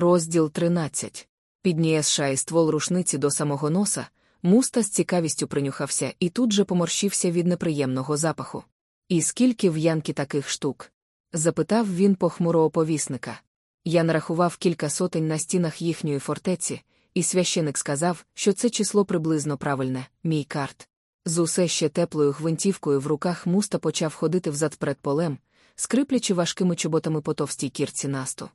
Розділ 13. Підніє США і ствол рушниці до самого носа, муста з цікавістю принюхався і тут же поморщився від неприємного запаху. І скільки в Янки таких штук? запитав він похмуро оповісника. Я нарахував кілька сотень на стінах їхньої фортеці, і священик сказав, що це число приблизно правильне, мій карт. З усе ще теплою гвинтівкою в руках муста почав ходити взад перед полем, скриплячи важкими чоботами по товстій кірці насту.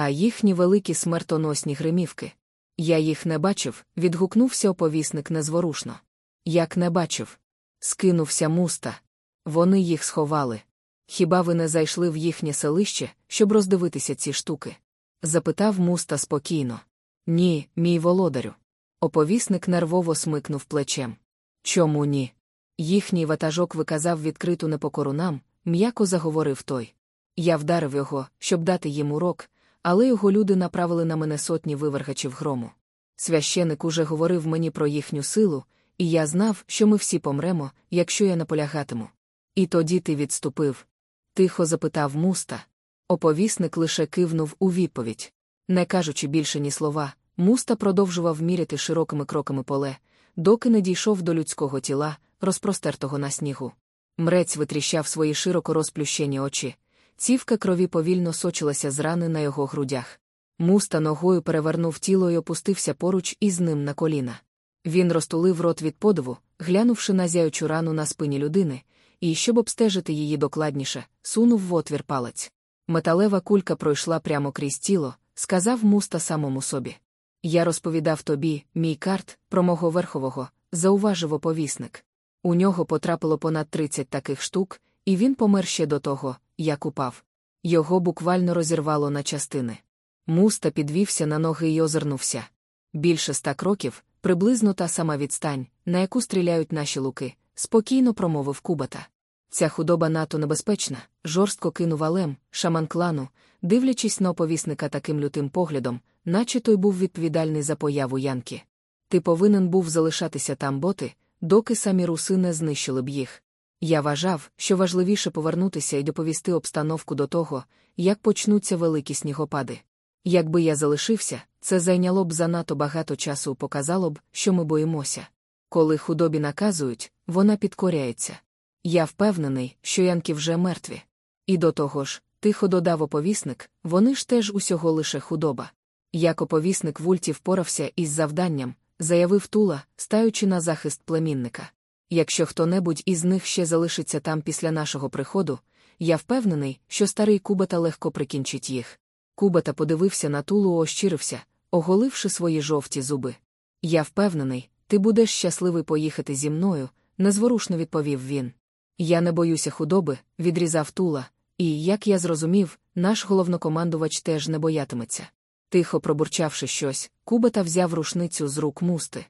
А їхні великі смертоносні гримівки. Я їх не бачив, відгукнувся оповісник незворушно. Як не бачив. Скинувся муста. Вони їх сховали. Хіба ви не зайшли в їхнє селище, щоб роздивитися ці штуки? запитав муста спокійно. Ні, мій володарю. Оповісник нервово смикнув плечем. Чому ні? Їхній ватажок виказав відкриту непокору нам, м'яко заговорив той. Я вдарив його, щоб дати їм урок, але його люди направили на мене сотні вивергачів грому. Священик уже говорив мені про їхню силу, і я знав, що ми всі помремо, якщо я наполягатиму. І тоді ти відступив. Тихо запитав муста. Оповісник лише кивнув у відповідь. Не кажучи більше ні слова, муста продовжував міряти широкими кроками поле, доки не дійшов до людського тіла, розпростертого на снігу. Мрець витріщав свої широко розплющені очі. Цівка крові повільно сочилася з рани на його грудях. Муста ногою перевернув тіло і опустився поруч із ним на коліна. Він розтулив рот від подиву, глянувши на зяючу рану на спині людини, і, щоб обстежити її докладніше, сунув в отвір палець. Металева кулька пройшла прямо крізь тіло, сказав муста самому собі. Я розповідав тобі, мій карт, про мого верхового, зауважив оповісник. У нього потрапило понад 30 таких штук, і він помер ще до того, як упав. Його буквально розірвало на частини. Муста підвівся на ноги й озирнувся. Більше ста кроків, приблизно та сама відстань, на яку стріляють наші луки, спокійно промовив Кубата. Ця худоба НАТО небезпечна, жорстко кинув алем, шаман клану, дивлячись на оповісника таким лютим поглядом, наче той був відповідальний за появу Янки. Ти повинен був залишатися там боти, доки самі руси не знищили б їх. Я вважав, що важливіше повернутися і доповісти обстановку до того, як почнуться великі снігопади. Якби я залишився, це зайняло б занадто багато часу, показало б, що ми боїмося. Коли худобі наказують, вона підкоряється. Я впевнений, що янки вже мертві. І до того ж, тихо додав оповісник, вони ж теж усього лише худоба. Як оповісник Вульті впорався із завданням, заявив Тула, стаючи на захист племінника. Якщо хто-небудь із них ще залишиться там після нашого приходу, я впевнений, що старий Кубата легко прикінчить їх. Кубата подивився на тулу, ощирився, оголивши свої жовті зуби. Я впевнений, ти будеш щасливий поїхати зі мною, незворушно відповів він. Я не боюся худоби, відрізав тула, і, як я зрозумів, наш головнокомандувач теж не боятиметься. Тихо пробурчавши щось, Кубата взяв рушницю з рук мусти.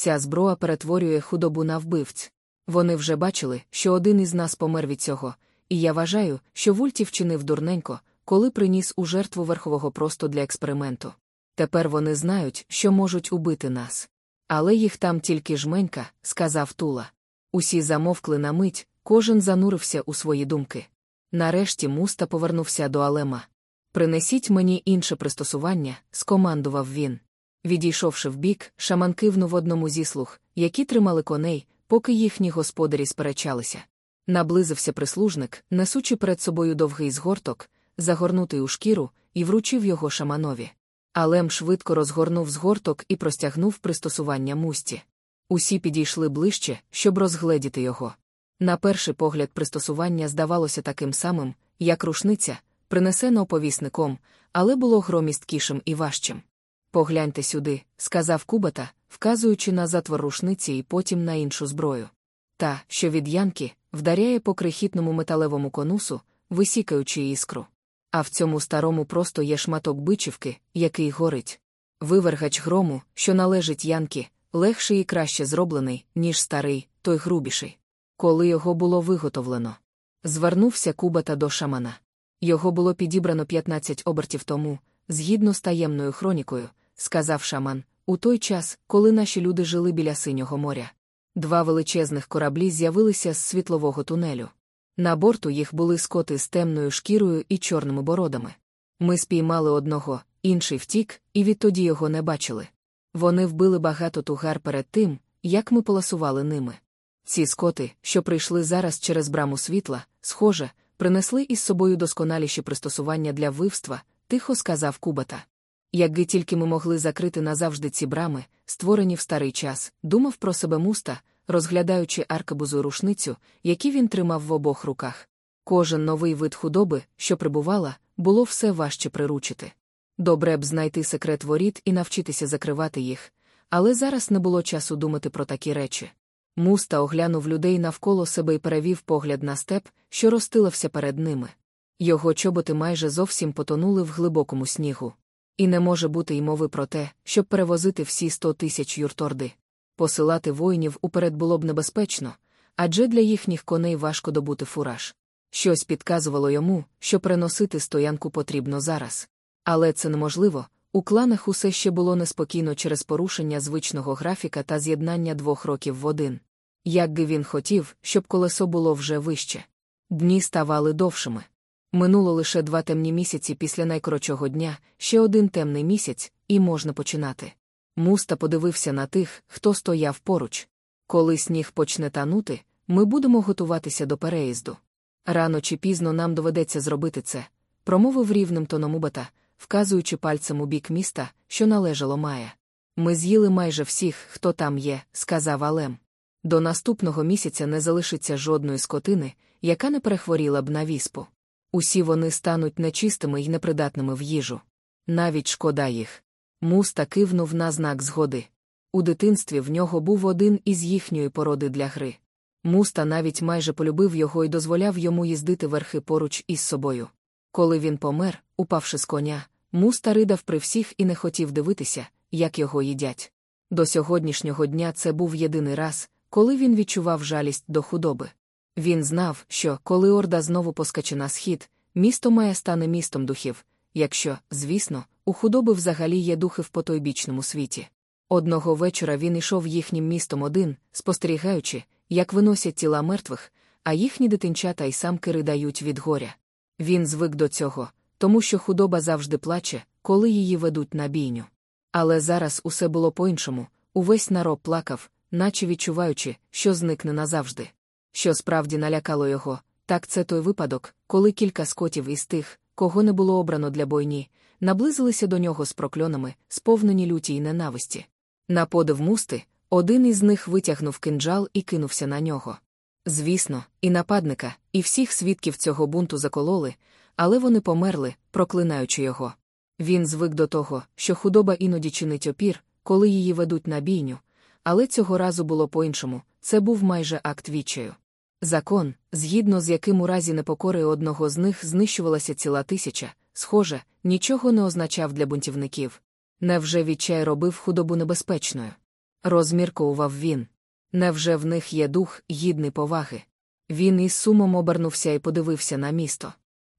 Ця зброя перетворює худобу на вбивць. Вони вже бачили, що один із нас помер від цього, і я вважаю, що Вульті вчинив дурненько, коли приніс у жертву верхового просто для експерименту. Тепер вони знають, що можуть убити нас. Але їх там тільки жменька, сказав Тула. Усі замовкли на мить, кожен занурився у свої думки. Нарешті муста повернувся до Алема. Принесіть мені інше пристосування, скомандував він. Відійшовши вбік, шаман кивнув одному зі слуг, які тримали коней, поки їхні господарі сперечалися. Наблизився прислужник, несучи перед собою довгий згорток, загорнутий у шкіру, і вручив його шаманові. Алем швидко розгорнув згорток і простягнув пристосування мусті. Усі підійшли ближче, щоб розгледіти його. На перший погляд, пристосування здавалося таким самим, як рушниця, принесена оповісником, але було громісткішим і важчим. Погляньте сюди, сказав Кубата, вказуючи на затвор рушниці і потім на іншу зброю. Та, що від янки, вдаряє по крихітному металевому конусу, висікаючи іскру. А в цьому старому просто є шматок бичівки, який горить. Вивергач грому, що належить янки, легший і краще зроблений, ніж старий, той грубіший. Коли його було виготовлено. Звернувся Кубата до шамана. Його було підібрано 15 обертів тому, згідно з таємною хронікою, сказав шаман, у той час, коли наші люди жили біля синього моря. Два величезних кораблі з'явилися з світлового тунелю. На борту їх були скоти з темною шкірою і чорними бородами. Ми спіймали одного, інший втік, і відтоді його не бачили. Вони вбили багато тугар перед тим, як ми поласували ними. Ці скоти, що прийшли зараз через браму світла, схоже, принесли із собою досконаліші пристосування для вивства, тихо сказав Кубата. Якби тільки ми могли закрити назавжди ці брами, створені в старий час, думав про себе муста, розглядаючи аркабузу рушницю, які він тримав в обох руках. Кожен новий вид худоби, що прибувала, було все важче приручити. Добре б знайти секрет воріт і навчитися закривати їх, але зараз не було часу думати про такі речі. Муста оглянув людей навколо себе і перевів погляд на степ, що розстилився перед ними. Його чоботи майже зовсім потонули в глибокому снігу. І не може бути й мови про те, щоб перевозити всі сто тисяч юрторди. Посилати воїнів уперед було б небезпечно, адже для їхніх коней важко добути фураж. Щось підказувало йому, що переносити стоянку потрібно зараз. Але це неможливо. У кланах усе ще було неспокійно через порушення звичного графіка та з'єднання двох років в один. Якби він хотів, щоб колесо було вже вище. Дні ставали довшими. Минуло лише два темні місяці після найкоротшого дня, ще один темний місяць, і можна починати. Муста подивився на тих, хто стояв поруч. Коли сніг почне танути, ми будемо готуватися до переїзду. Рано чи пізно нам доведеться зробити це, промовив рівним тоном Убата, вказуючи пальцем у бік міста, що належало Мая. Ми з'їли майже всіх, хто там є, сказав Алем. До наступного місяця не залишиться жодної скотини, яка не перехворіла б на віспу. Усі вони стануть нечистими і непридатними в їжу. Навіть шкода їх. Муста кивнув на знак згоди. У дитинстві в нього був один із їхньої породи для гри. Муста навіть майже полюбив його і дозволяв йому їздити верхи поруч із собою. Коли він помер, упавши з коня, муста ридав при всіх і не хотів дивитися, як його їдять. До сьогоднішнього дня це був єдиний раз, коли він відчував жалість до худоби. Він знав, що, коли Орда знову поскаче на схід, місто має стане містом духів, якщо, звісно, у худоби взагалі є духи в потойбічному світі. Одного вечора він ішов їхнім містом один, спостерігаючи, як виносять тіла мертвих, а їхні дитинчата й самки ридають від горя. Він звик до цього, тому що худоба завжди плаче, коли її ведуть на бійню. Але зараз усе було по-іншому, увесь народ плакав, наче відчуваючи, що зникне назавжди. Що справді налякало його, так це той випадок, коли кілька скотів із тих, кого не було обрано для бойні, наблизилися до нього з прокльонами, сповнені люті й ненависті. На подив мусти, один із них витягнув кинджал і кинувся на нього. Звісно, і нападника, і всіх свідків цього бунту закололи, але вони померли, проклинаючи його. Він звик до того, що худоба іноді чинить опір, коли її ведуть на бійню, але цього разу було по-іншому це був майже акт відчаю. Закон, згідно з яким у разі непокори одного з них знищувалася ціла тисяча, схоже, нічого не означав для бунтівників. Невже відчай робив худобу небезпечною? Розмірковував він. Невже в них є дух, гідний поваги? Він із сумом обернувся і подивився на місто.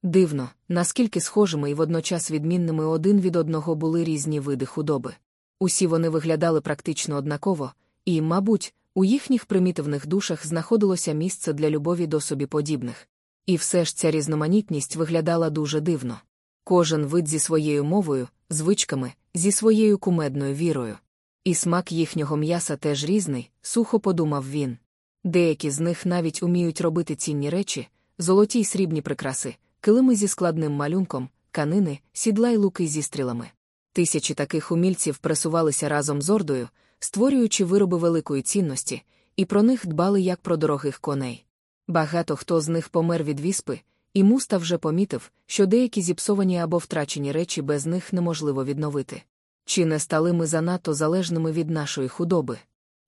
Дивно, наскільки схожими і водночас відмінними один від одного були різні види худоби. Усі вони виглядали практично однаково, і, мабуть, у їхніх примітивних душах знаходилося місце для любові до собі подібних. І все ж ця різноманітність виглядала дуже дивно. Кожен вид зі своєю мовою, звичками, зі своєю кумедною вірою. І смак їхнього м'яса теж різний, сухо подумав він. Деякі з них навіть уміють робити цінні речі, золоті й срібні прикраси, килими зі складним малюнком, канини, сідла й луки зі стрілами. Тисячі таких умільців пресувалися разом з ордою, створюючи вироби великої цінності, і про них дбали як про дорогих коней. Багато хто з них помер від віспи, і муста вже помітив, що деякі зіпсовані або втрачені речі без них неможливо відновити. Чи не стали ми занадто залежними від нашої худоби?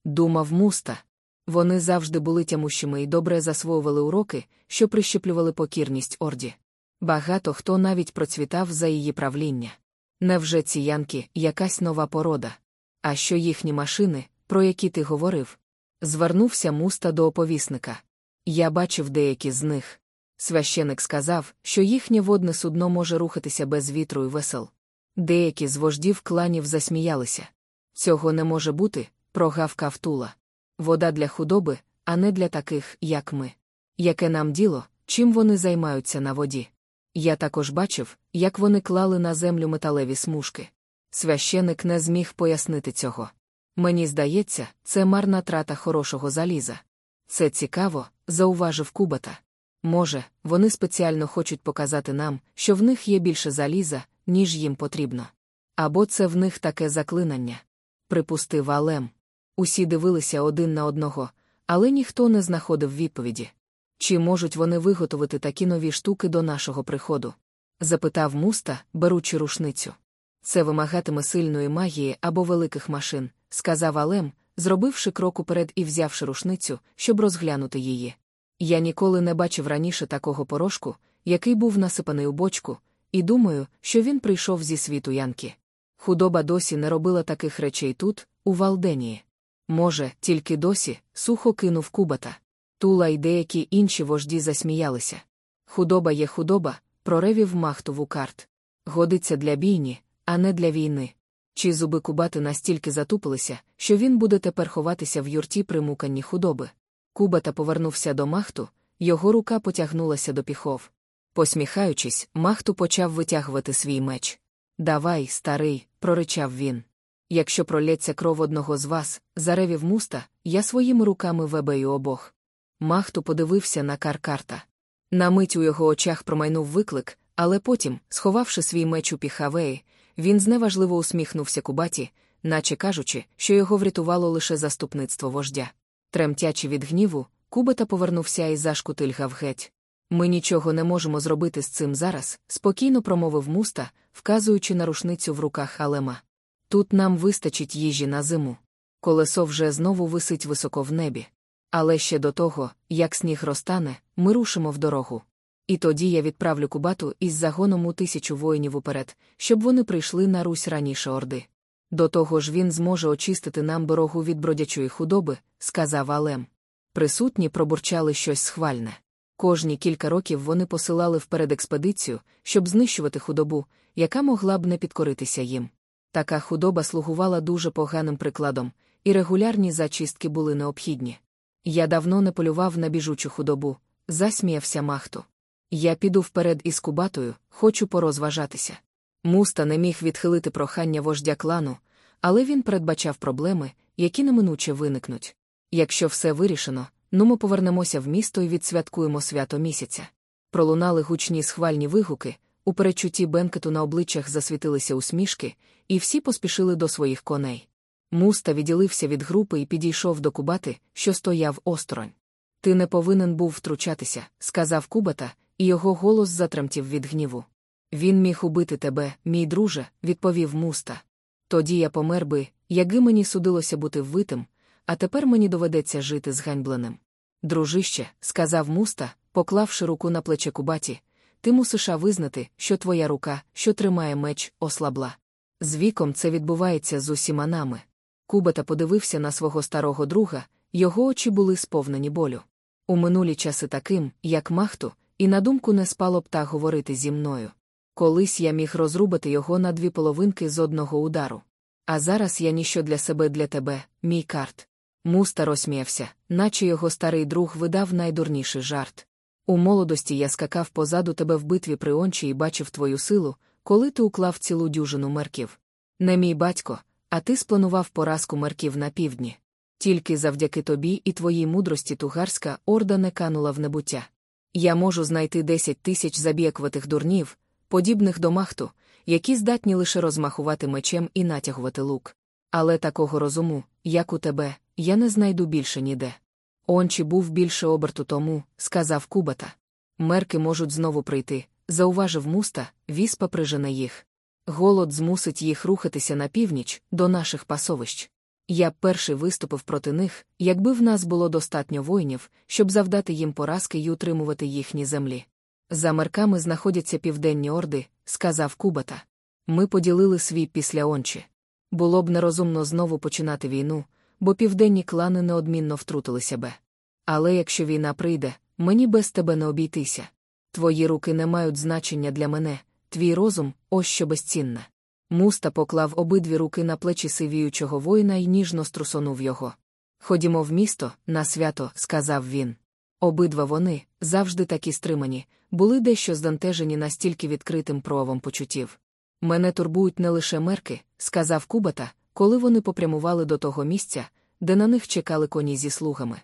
Думав муста. Вони завжди були тямущими і добре засвоювали уроки, що прищеплювали покірність орді. Багато хто навіть процвітав за її правління. Невже ці янки якась нова порода? А що їхні машини, про які ти говорив? Звернувся муста до оповісника. Я бачив деякі з них. Священик сказав, що їхнє водне судно може рухатися без вітру і весел. Деякі з вождів кланів засміялися. Цього не може бути, прогавкав Тула. Вода для худоби, а не для таких, як ми. Яке нам діло, чим вони займаються на воді? Я також бачив, як вони клали на землю металеві смужки. Священик не зміг пояснити цього. Мені здається, це марна трата хорошого заліза. Це цікаво, зауважив Кубата. Може, вони спеціально хочуть показати нам, що в них є більше заліза, ніж їм потрібно. Або це в них таке заклинання. Припустив Алем. Усі дивилися один на одного, але ніхто не знаходив відповіді. Чи можуть вони виготовити такі нові штуки до нашого приходу? запитав муста, беручи рушницю. Це вимагатиме сильної магії або великих машин, сказав Алем, зробивши крок уперед і взявши рушницю, щоб розглянути її. Я ніколи не бачив раніше такого порошку, який був насипаний у бочку, і думаю, що він прийшов зі світу Янки. Худоба досі не робила таких речей тут, у Валденії. Може, тільки досі, сухо кинув кубата. Тула й деякі інші вожді засміялися. Худоба є худоба, проревів махтову карт. Годиться для бійні, а не для війни. Чи зуби кубати настільки затупилися, що він буде тепер ховатися в юрті примуканні худоби? Кубата повернувся до махту, його рука потягнулася до піхов. Посміхаючись, махту почав витягувати свій меч. Давай, старий, проричав він. Якщо пролється кров одного з вас, заревів муста, я своїми руками вебею обох. Махту подивився на каркарта. На мить у його очах промайнув виклик, але потім, сховавши свій меч у піхавеї, він зневажливо усміхнувся кубаті, наче кажучи, що його врятувало лише заступництво вождя. Тремтячи від гніву, Кубата повернувся і зашкутильгав геть. Ми нічого не можемо зробити з цим зараз, спокійно промовив муста, вказуючи на рушницю в руках Алема. Тут нам вистачить їжі на зиму. Колесо вже знову висить високо в небі. Але ще до того, як сніг розтане, ми рушимо в дорогу. І тоді я відправлю Кубату із загоном у тисячу воїнів уперед, щоб вони прийшли на Русь раніше Орди. До того ж він зможе очистити нам дорогу від бродячої худоби, сказав Алем. Присутні пробурчали щось схвальне. Кожні кілька років вони посилали вперед експедицію, щоб знищувати худобу, яка могла б не підкоритися їм. Така худоба слугувала дуже поганим прикладом, і регулярні зачистки були необхідні. Я давно не полював на біжучу худобу, засміявся Махту. Я піду вперед із кубатою, хочу порозважатися. Муста не міг відхилити прохання вождя клану, але він передбачав проблеми, які неминуче виникнуть. Якщо все вирішено, ну ми повернемося в місто і відсвяткуємо свято місяця. Пролунали гучні схвальні вигуки, у перечутті бенкету на обличчях засвітилися усмішки, і всі поспішили до своїх коней. Муста відділився від групи і підійшов до Кубати, що стояв осторонь. Ти не повинен був втручатися, сказав Кубата, і його голос затремтів від гніву. Він міг убити тебе, мій друже, відповів муста. Тоді я помер би, якби мені судилося бути вбитим, а тепер мені доведеться жити зганьбленим. Дружище, сказав муста, поклавши руку на плече Кубаті, ти мусиш визнати, що твоя рука, що тримає меч, ослабла. З віком це відбувається з усіма нами. Кубата подивився на свого старого друга, його очі були сповнені болю. У минулі часи таким, як Махту, і на думку не спало б так говорити зі мною. Колись я міг розрубати його на дві половинки з одного удару. А зараз я ніщо для себе для тебе, мій карт. Муста розсміявся, наче його старий друг видав найдурніший жарт. У молодості я скакав позаду тебе в битві при ончі і бачив твою силу, коли ти уклав цілу дюжину мерків. Не мій батько, а ти спланував поразку мерків на півдні. Тільки завдяки тобі і твоїй мудрості тугарська орда не канула в небуття. Я можу знайти десять тисяч забіякватих дурнів, подібних до махту, які здатні лише розмахувати мечем і натягувати лук. Але такого розуму, як у тебе, я не знайду більше ніде. Ончі був більше оберту тому, сказав Кубата. Мерки можуть знову прийти, зауважив муста, віспа прижене їх. Голод змусить їх рухатися на північ, до наших пасовищ. Я б перший виступив проти них, якби в нас було достатньо воїнів, щоб завдати їм поразки й утримувати їхні землі. За мерками знаходяться південні орди, сказав Кубата. Ми поділили свій після ончі. Було б нерозумно знову починати війну, бо південні клани неодмінно втрутили себе. Але якщо війна прийде, мені без тебе не обійтися. Твої руки не мають значення для мене, твій розум ось що безцінне. Муста поклав обидві руки на плечі сивіючого воїна і ніжно струсонув його. Ходімо в місто, на свято, сказав він. Обидва вони, завжди такі стримані, були дещо здантежені настільки відкритим проявом почуттів. Мене турбують не лише мерки, сказав Кубата, коли вони попрямували до того місця, де на них чекали коні зі слугами.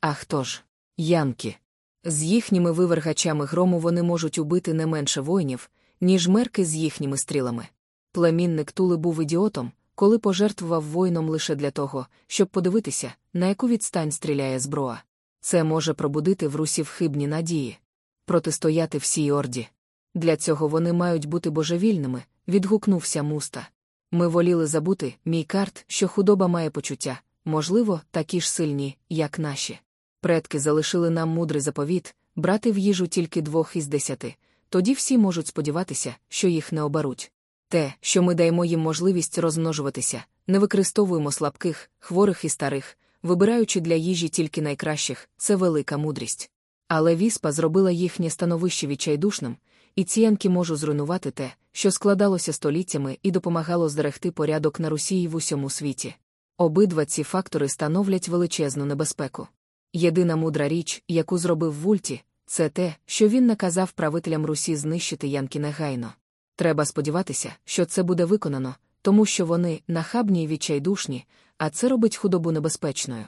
А хто ж? Янки. З їхніми вивергачами грому вони можуть убити не менше воїнів, ніж мерки з їхніми стрілами. Племінник Тули був ідіотом, коли пожертвував воїном лише для того, щоб подивитися, на яку відстань стріляє зброя. Це може пробудити в русів хибні надії, протистояти всій орді. Для цього вони мають бути божевільними, відгукнувся муста. Ми воліли забути, мій карт, що худоба має почуття, можливо, такі ж сильні, як наші. Предки залишили нам мудрий заповіт брати в їжу тільки двох із десяти, тоді всі можуть сподіватися, що їх не оберуть. Те, що ми даємо їм можливість розмножуватися, не використовуємо слабких, хворих і старих, вибираючи для їжі тільки найкращих, це велика мудрість. Але віспа зробила їхнє становище відчайдушним, і ціянки можуть зруйнувати те, що складалося століттями і допомагало зберегти порядок на Росії в усьому світі. Обидва ці фактори становлять величезну небезпеку. Єдина мудра річ, яку зробив Вульті, це те, що він наказав правителям Русі знищити Янки негайно. Треба сподіватися, що це буде виконано, тому що вони нахабні й відчайдушні, а це робить худобу небезпечною.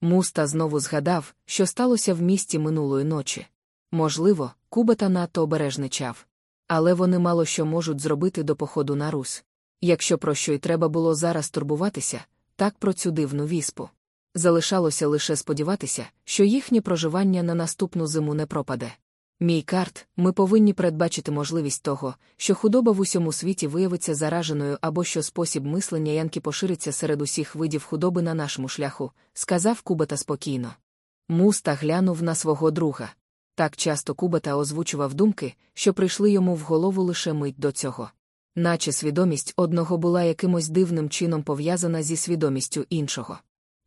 Муста знову згадав, що сталося в місті минулої ночі. Можливо, Кубата надто обережничав. Але вони мало що можуть зробити до походу на Русь. Якщо про що й треба було зараз турбуватися, так про цю дивну віспу. Залишалося лише сподіватися, що їхнє проживання на наступну зиму не пропаде. Мій карт, ми повинні передбачити можливість того, що худоба в усьому світі виявиться зараженою або що спосіб мислення янки пошириться серед усіх видів худоби на нашому шляху, сказав Кубата спокійно. Муста глянув на свого друга. Так часто Кубата озвучував думки, що прийшли йому в голову лише мить до цього. Наче свідомість одного була якимось дивним чином пов'язана зі свідомістю іншого.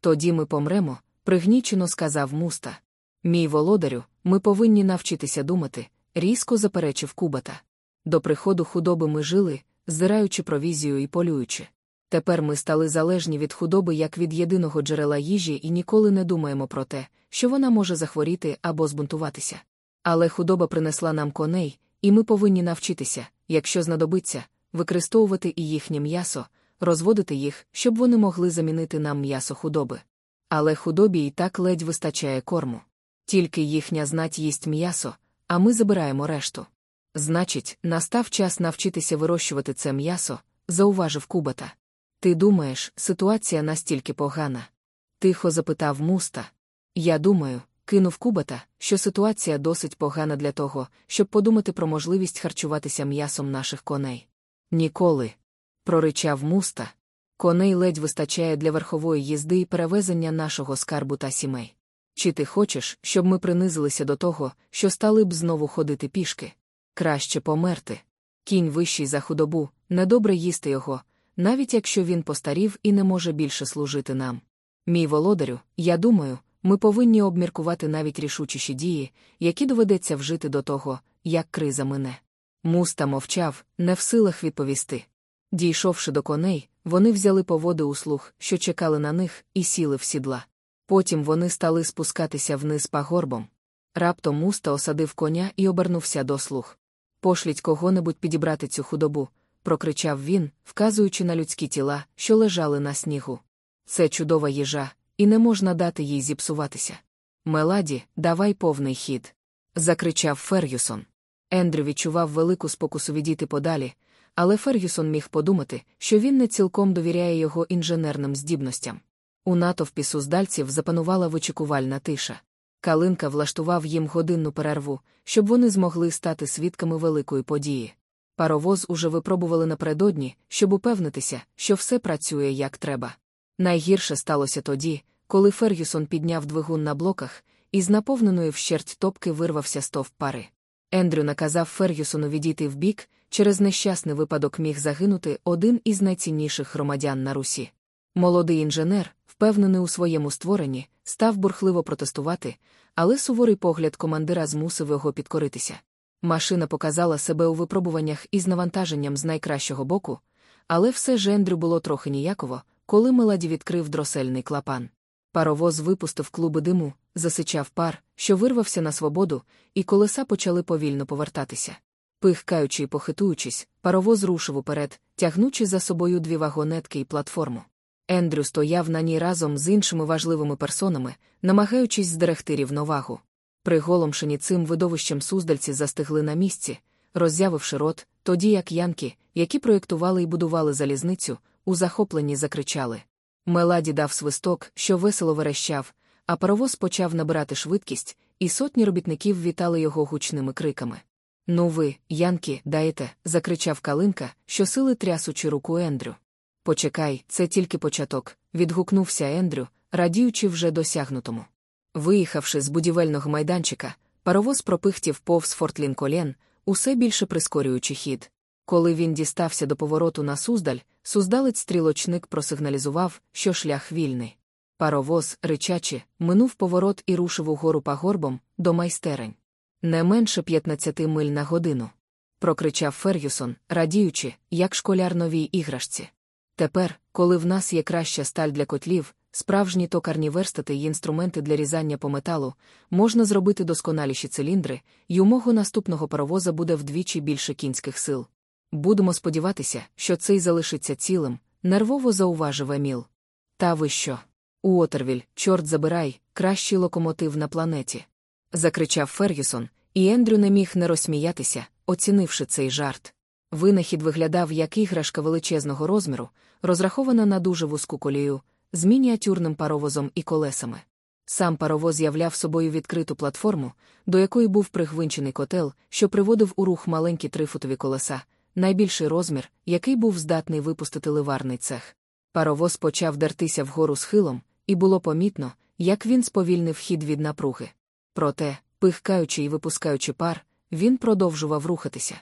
Тоді ми помремо, пригнічено сказав муста. Мій володарю, ми повинні навчитися думати, різко заперечив Кубата. До приходу худоби ми жили, здираючи провізію і полюючи. Тепер ми стали залежні від худоби як від єдиного джерела їжі і ніколи не думаємо про те, що вона може захворіти або збунтуватися. Але худоба принесла нам коней, і ми повинні навчитися, якщо знадобиться, використовувати і їхнє м'ясо, розводити їх, щоб вони могли замінити нам м'ясо худоби. Але худобі і так ледь вистачає корму. Тільки їхня знать їсть м'ясо, а ми забираємо решту. Значить, настав час навчитися вирощувати це м'ясо, зауважив Кубата. Ти думаєш, ситуація настільки погана? Тихо запитав муста. Я думаю, кинув Кубата, що ситуація досить погана для того, щоб подумати про можливість харчуватися м'ясом наших коней. Ніколи. проричав муста. Коней ледь вистачає для верхової їзди і перевезення нашого скарбу та сімей. Чи ти хочеш, щоб ми принизилися до того, що стали б знову ходити пішки? Краще померти. Кінь вищий за худобу, недобре їсти його, навіть якщо він постарів і не може більше служити нам. Мій володарю, я думаю, ми повинні обміркувати навіть рішучіші дії, які доведеться вжити до того, як криза мине. Муста мовчав, не в силах відповісти. Дійшовши до коней, вони взяли поводи у слух, що чекали на них, і сіли в сідла. Потім вони стали спускатися вниз пагорбом. Раптом муста осадив коня і обернувся до слух. Пошліть кого-небудь підібрати цю худобу, прокричав він, вказуючи на людські тіла, що лежали на снігу. Це чудова їжа, і не можна дати їй зіпсуватися. Меладі, давай повний хід. закричав Фергюсон. Ендрю відчував велику спокусу відійти подалі, але Фергюсон міг подумати, що він не цілком довіряє його інженерним здібностям. У натовпі суздальців запанувала вичікувальна тиша. Калинка влаштував їм годинну перерву, щоб вони змогли стати свідками великої події. Паровоз уже випробували напередодні, щоб упевнитися, що все працює як треба. Найгірше сталося тоді, коли Фергюсон підняв двигун на блоках, і з наповненої вщерть топки вирвався стовп пари. Ендрю наказав Фергюсону відійти вбік, через нещасний випадок міг загинути один із найцінніших громадян на Русі. Молодий інженер, впевнений у своєму створенні, став бурхливо протестувати, але суворий погляд командира змусив його підкоритися. Машина показала себе у випробуваннях із навантаженням з найкращого боку, але все ж Ендрю було трохи ніяково, коли Меладі відкрив дросельний клапан. Паровоз випустив клуби диму, засичав пар, що вирвався на свободу, і колеса почали повільно повертатися. Пихкаючи і похитуючись, паровоз рушив уперед, тягнучи за собою дві вагонетки і платформу. Ендрю стояв на ній разом з іншими важливими персонами, намагаючись здерегти рівновагу. Приголомшені цим видовищем суздальці застигли на місці, роззявивши рот, тоді як янки, які проєктували і будували залізницю, у захопленні закричали. Меладі дав свисток, що весело верещав, а паровоз почав набирати швидкість, і сотні робітників вітали його гучними криками. Ну ви, Янки, даєте, закричав Калинка, що сили трясучи руку Ендрю. Почекай, це тільки початок, відгукнувся Ендрю, радіючи вже досягнутому. Виїхавши з будівельного майданчика, паровоз пропихтів повз Форт Лінколен, усе більше прискорюючи хід. Коли він дістався до повороту на Суздаль, суздалець стрілочник просигналізував, що шлях вільний. Паровоз, ричачи, минув поворот і рушив угору пагорбом до майстерень. Не менше 15 миль на годину. Прокричав Фергюсон, радіючи, як школяр новій іграшці. Тепер, коли в нас є краща сталь для котлів, справжні токарні верстати й інструменти для різання по металу, можна зробити досконаліші циліндри, й у мого наступного паровоза буде вдвічі більше кінських сил. Будемо сподіватися, що цей залишиться цілим, нервово зауважив Еміл. Та ви що? Уотервіль, чорт забирай, кращий локомотив на планеті. закричав Фергюсон, і Ендрю не міг не розсміятися, оцінивши цей жарт. Винахід виглядав як іграшка величезного розміру, розрахована на дуже вузьку колію, з мініатюрним паровозом і колесами. Сам паровоз являв собою відкриту платформу, до якої був пригвинчений котел, що приводив у рух маленькі трифутові колеса, найбільший розмір, який був здатний випустити ливарний цех. Паровоз почав дертися вгору схилом, і було помітно, як він сповільнив хід від напруги. Проте, пихкаючи і випускаючи пар, він продовжував рухатися.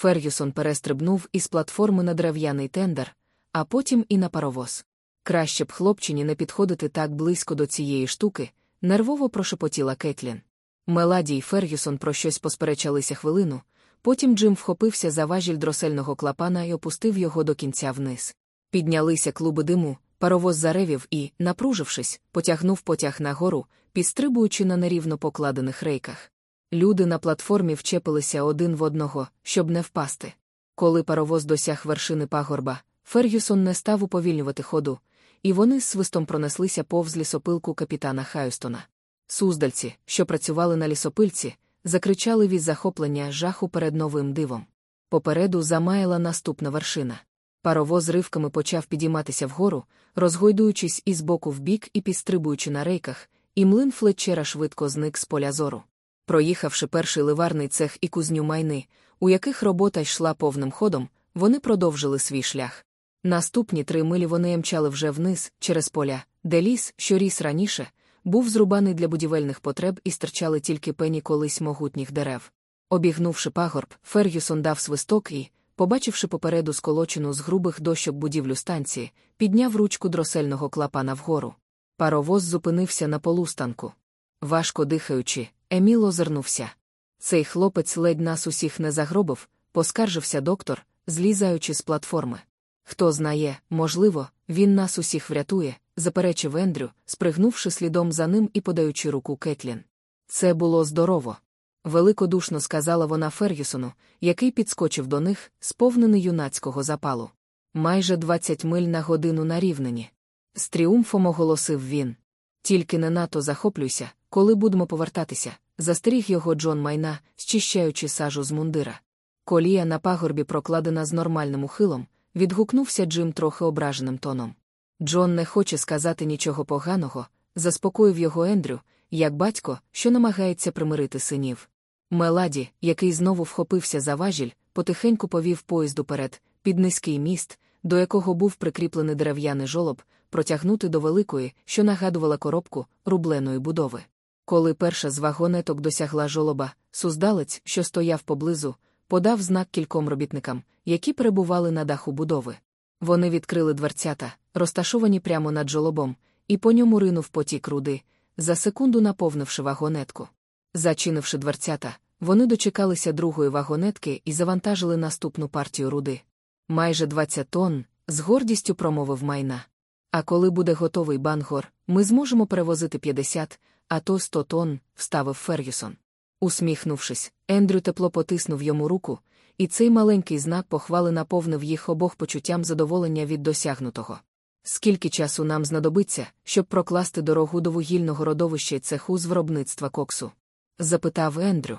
Фергюсон перестрибнув із платформи на дерев'яний тендер, а потім і на паровоз. Краще б хлопчині не підходити так близько до цієї штуки, нервово прошепотіла Кетлін. Меладі й Фергюсон про щось посперечалися хвилину, потім Джим вхопився за важіль дросельного клапана і опустив його до кінця вниз. Піднялися клуби диму, паровоз заревів і, напружившись, потягнув потяг нагору, підстрибуючи на нерівно покладених рейках. Люди на платформі вчепилися один в одного, щоб не впасти. Коли паровоз досяг вершини пагорба, Фергюсон не став уповільнювати ходу, і вони з свистом пронеслися повз лісопилку капітана Хаюстона. Суздальці, що працювали на лісопильці, закричали від захоплення жаху перед новим дивом. Попереду замаяла наступна вершина. Паровоз ривками почав підійматися вгору, розгойдуючись із боку в бік і підстрибуючи на рейках, і млин Флетчера швидко зник з поля зору. Проїхавши перший ливарний цех і кузню майни, у яких робота йшла повним ходом, вони продовжили свій шлях. Наступні три милі вони мчали вже вниз, через поля, де ліс, що ріс раніше, був зрубаний для будівельних потреб і стирчали тільки пені колись могутніх дерев. Обігнувши пагорб, Фергюсон дав свисток і, побачивши попереду сколочену з грубих дощок будівлю станції, підняв ручку дросельного клапана вгору. Паровоз зупинився на полустанку. Важко дихаючи, Еміл озирнувся. Цей хлопець ледь нас усіх не загробив, поскаржився доктор, злізаючи з платформи. Хто знає, можливо, він нас усіх врятує, заперечив Ендрю, спригнувши слідом за ним і подаючи руку Кетлін. Це було здорово. Великодушно сказала вона Фергюсону, який підскочив до них, сповнений юнацького запалу. Майже двадцять миль на годину на рівнені. З тріумфом оголосив він. Тільки не нато захоплюйся, коли будемо повертатися, застеріг його Джон Майна, зчищаючи сажу з мундира. Колія на пагорбі прокладена з нормальним ухилом, відгукнувся Джим трохи ображеним тоном. Джон не хоче сказати нічого поганого, заспокоїв його Ендрю, як батько, що намагається примирити синів. Меладі, який знову вхопився за важіль, потихеньку повів поїзд уперед, під низький міст, до якого був прикріплений дерев'яний жолоб, протягнути до великої, що нагадувала коробку, рубленої будови. Коли перша з вагонеток досягла жолоба, суздалець, що стояв поблизу, подав знак кільком робітникам, які перебували на даху будови. Вони відкрили дверцята, розташовані прямо над жолобом, і по ньому ринув потік руди, за секунду наповнивши вагонетку. Зачинивши дверцята, вони дочекалися другої вагонетки і завантажили наступну партію руди. Майже 20 тонн, з гордістю промовив майна. А коли буде готовий Бангор, ми зможемо перевозити 50, а то 100 тонн, вставив Фергюсон. Усміхнувшись, Ендрю тепло потиснув йому руку, і цей маленький знак похвали наповнив їх обох почуттям задоволення від досягнутого. Скільки часу нам знадобиться, щоб прокласти дорогу до вугільного родовища й цеху з виробництва коксу? запитав Ендрю.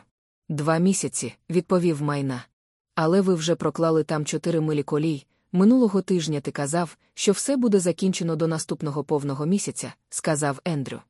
Два місяці, відповів майна. Але ви вже проклали там чотири милі колій. Минулого тижня ти казав, що все буде закінчено до наступного повного місяця, сказав Ендрю.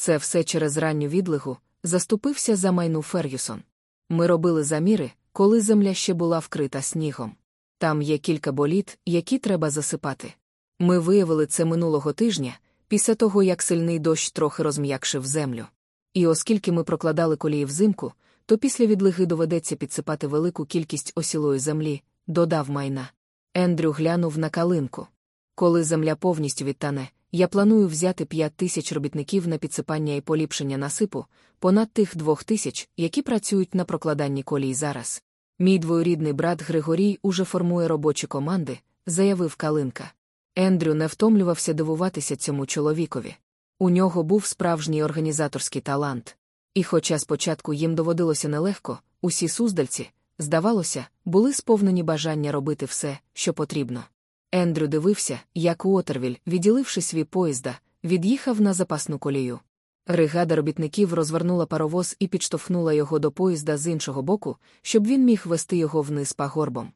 Це все через ранню відлигу, заступився за майну Фергюсон. Ми робили заміри, коли земля ще була вкрита снігом. Там є кілька боліт, які треба засипати. Ми виявили це минулого тижня, після того як сильний дощ трохи розм'якшив землю. І оскільки ми прокладали колії взимку, то після відлиги доведеться підсипати велику кількість осілої землі, додав майна. Ендрю глянув на калинку. Коли земля повністю відтане, я планую взяти п'ять тисяч робітників на підсипання і поліпшення насипу, понад тих двох тисяч, які працюють на прокладанні колій зараз. Мій двоюрідний брат Григорій уже формує робочі команди, заявив Калинка. Ендрю не втомлювався дивуватися цьому чоловікові. У нього був справжній організаторський талант. І хоча спочатку їм доводилося нелегко, усі суздальці, здавалося, були сповнені бажання робити все, що потрібно. Ендрю дивився, як Уотервіль, відділивши свій поїзда, від'їхав на запасну колію. Бригада робітників розвернула паровоз і підштовхнула його до поїзда з іншого боку, щоб він міг вести його вниз пагорбом.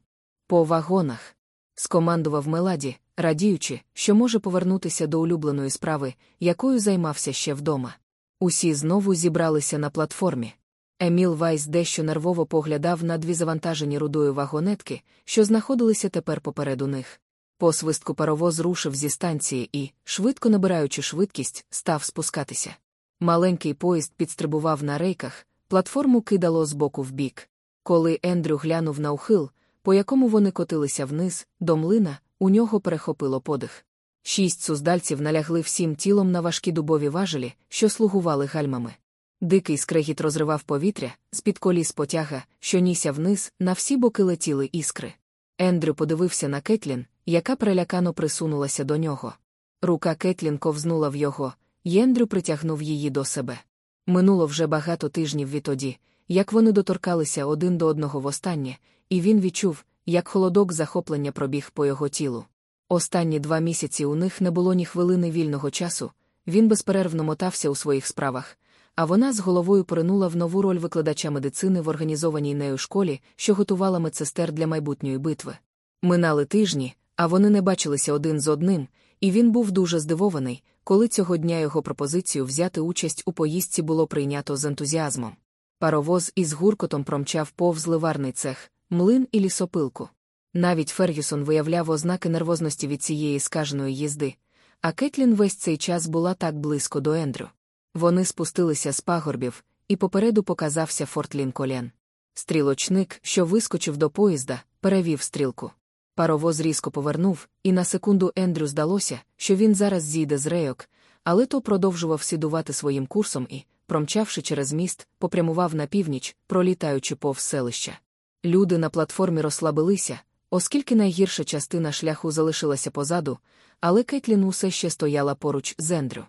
По вагонах. Скомандував Меладі, радіючи, що може повернутися до улюбленої справи, якою займався ще вдома. Усі знову зібралися на платформі. Еміл Вайс дещо нервово поглядав на дві завантажені рудою вагонетки, що знаходилися тепер попереду них. По свистку паровоз рушив зі станції і, швидко набираючи швидкість, став спускатися. Маленький поїзд підстрибував на рейках, платформу кидало з боку в бік. Коли Ендрю глянув на ухил, по якому вони котилися вниз, до млина, у нього перехопило подих. Шість суздальців налягли всім тілом на важкі дубові важелі, що слугували гальмами. Дикий скрегіт розривав повітря, з-під коліс потяга, що нісся вниз, на всі боки летіли іскри. Ендрю подивився на Кетлін, яка перелякано присунулася до нього. Рука Кетлін ковзнула в його, і Ендрю притягнув її до себе. Минуло вже багато тижнів відтоді, як вони доторкалися один до одного востаннє, і він відчув, як холодок захоплення пробіг по його тілу. Останні два місяці у них не було ні хвилини вільного часу, він безперервно мотався у своїх справах, а вона з головою поринула в нову роль викладача медицини в організованій нею школі, що готувала медсестер для майбутньої битви. Минали тижні, а вони не бачилися один з одним, і він був дуже здивований, коли цього дня його пропозицію взяти участь у поїздці було прийнято з ентузіазмом. Паровоз із гуркотом промчав повз ливарний цех, млин і лісопилку. Навіть Фергюсон виявляв ознаки нервозності від цієї скаженої їзди, а Кетлін весь цей час була так близько до Ендрю. Вони спустилися з пагорбів, і попереду показався Форт Лінколен. Стрілочник, що вискочив до поїзда, перевів стрілку. Паровоз різко повернув, і на секунду Ендрю здалося, що він зараз зійде з рейок, але то продовжував сідувати своїм курсом і, промчавши через міст, попрямував на північ, пролітаючи повз селища. Люди на платформі розслабилися, оскільки найгірша частина шляху залишилася позаду, але Кетлін усе ще стояла поруч з Ендрю.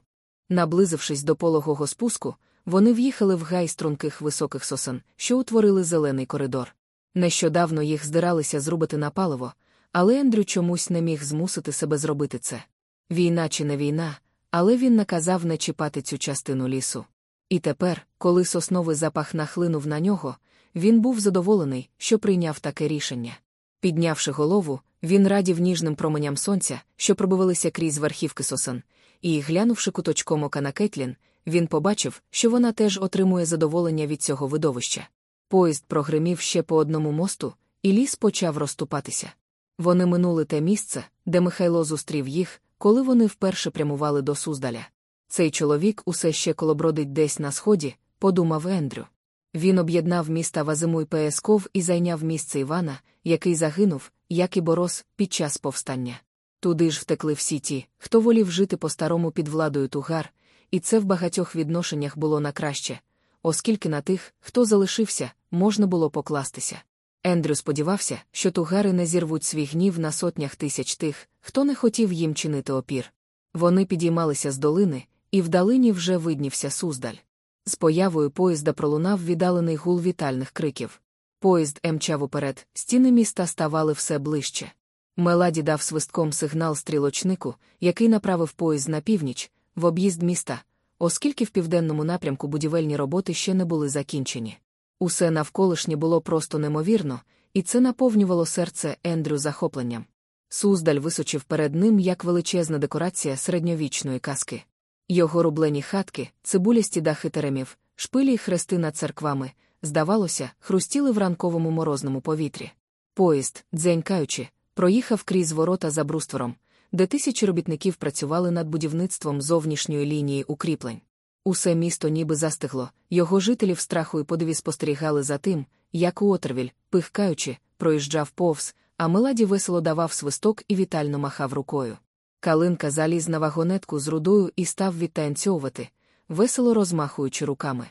Наблизившись до пологого спуску, вони в'їхали в гай струнких високих сосен, що утворили зелений коридор. Нещодавно їх здиралися зрубати на паливо, але Ендрю чомусь не міг змусити себе зробити це. Війна чи не війна, але він наказав не чіпати цю частину лісу. І тепер, коли сосновий запах нахлинув на нього, він був задоволений, що прийняв таке рішення. Піднявши голову, він радів ніжним променям сонця, що пробивалися крізь верхівки сосен, і, глянувши куточком ока на Кетлін, він побачив, що вона теж отримує задоволення від цього видовища. Поїзд прогримів ще по одному мосту, і ліс почав розступатися. Вони минули те місце, де Михайло зустрів їх, коли вони вперше прямували до Суздаля. Цей чоловік усе ще колобродить десь на сході, подумав Ендрю. Він об'єднав міста Вазиму й Песков і зайняв місце Івана, який загинув, як і Борос, під час повстання. Туди ж втекли всі ті, хто волів жити по-старому під владою тугар, і це в багатьох відношеннях було на краще, оскільки на тих, хто залишився, можна було покластися. Ендрю сподівався, що тугари не зірвуть свій гнів на сотнях тисяч тих, хто не хотів їм чинити опір. Вони підіймалися з долини, і в далині вже виднівся суздаль. З появою поїзда пролунав віддалений гул вітальних криків. Поїзд емчав уперед, стіни міста ставали все ближче. Меладі дав свистком сигнал стрілочнику, який направив поїзд на північ, в об'їзд міста, оскільки в південному напрямку будівельні роботи ще не були закінчені. Усе навколишнє було просто неймовірно, і це наповнювало серце Ендрю захопленням. Суздаль височив перед ним як величезна декорація середньовічної казки. Його рублені хатки, цибулясті дахи теремів, шпилі й хрести над церквами, здавалося, хрустіли в ранковому морозному повітрі. Поїзд, дзенькаючи, проїхав крізь ворота за бруствором, де тисячі робітників працювали над будівництвом зовнішньої лінії укріплень. Усе місто ніби застигло, його жителі в страху і подиві спостерігали за тим, як Уотервіль, пихкаючи, проїжджав повз, а Меладі весело давав свисток і вітально махав рукою. Калинка заліз на вагонетку з рудою і став відтанцьовувати, весело розмахуючи руками.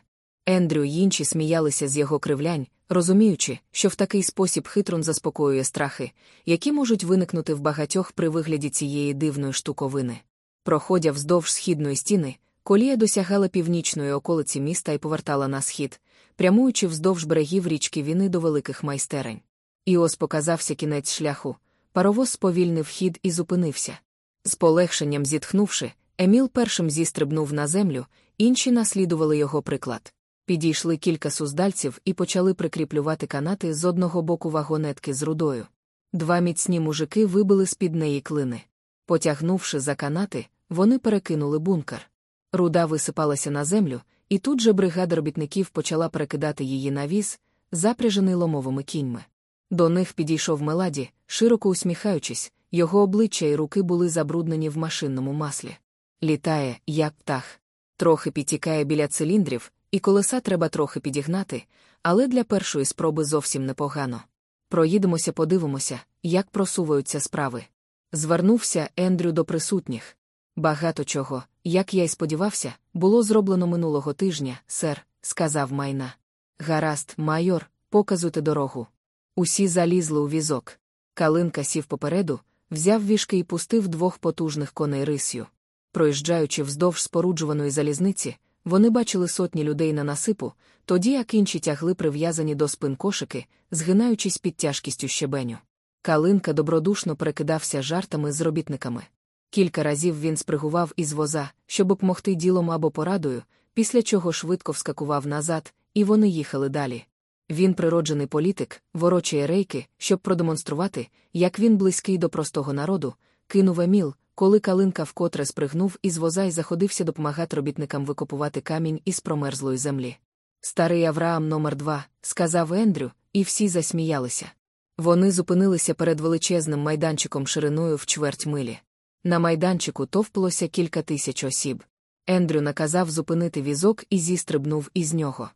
Ендрю й інші сміялися з його кривлянь, розуміючи, що в такий спосіб хитрун заспокоює страхи, які можуть виникнути в багатьох при вигляді цієї дивної штуковини. Проходя вздовж східної стіни, колія досягала північної околиці міста і повертала на схід, прямуючи вздовж берегів річки Віни до великих майстерень. І ось показався кінець шляху, паровоз сповільнив хід і зупинився. З полегшенням зітхнувши, Еміл першим зістрибнув на землю, інші наслідували його приклад. Підійшли кілька суздальців і почали прикріплювати канати з одного боку вагонетки з рудою. Два міцні мужики вибили з під неї клини. Потягнувши за канати, вони перекинули бункер. Руда висипалася на землю, і тут же бригада робітників почала перекидати її на віз, запряжений ломовими кіньми. До них підійшов Меладі, широко усміхаючись, його обличчя і руки були забруднені в машинному маслі. Літає, як птах. Трохи підтікає біля циліндрів, і колеса треба трохи підігнати, але для першої спроби зовсім непогано. Проїдемося, подивимося, як просуваються справи. Звернувся Ендрю до присутніх. Багато чого, як я й сподівався, було зроблено минулого тижня, сер, сказав майна. Гаразд, майор, показуйте дорогу. Усі залізли у візок. Калинка сів попереду, взяв вішки і пустив двох потужних коней рисю. Проїжджаючи вздовж споруджуваної залізниці, вони бачили сотні людей на насипу, тоді як інші тягли прив'язані до спин кошики, згинаючись під тяжкістю щебеню. Калинка добродушно перекидався жартами з робітниками. Кілька разів він спригував із воза, щоб обмогти ділом або порадою, після чого швидко вскакував назад, і вони їхали далі. Він природжений політик, ворочає рейки, щоб продемонструвати, як він близький до простого народу, кинув Еміл, коли Калинка вкотре спригнув із воза і заходився допомагати робітникам викопувати камінь із промерзлої землі. Старий Авраам номер два, сказав Ендрю, і всі засміялися. Вони зупинилися перед величезним майданчиком шириною в чверть милі. На майданчику товпилося кілька тисяч осіб. Ендрю наказав зупинити візок і зістрибнув із нього.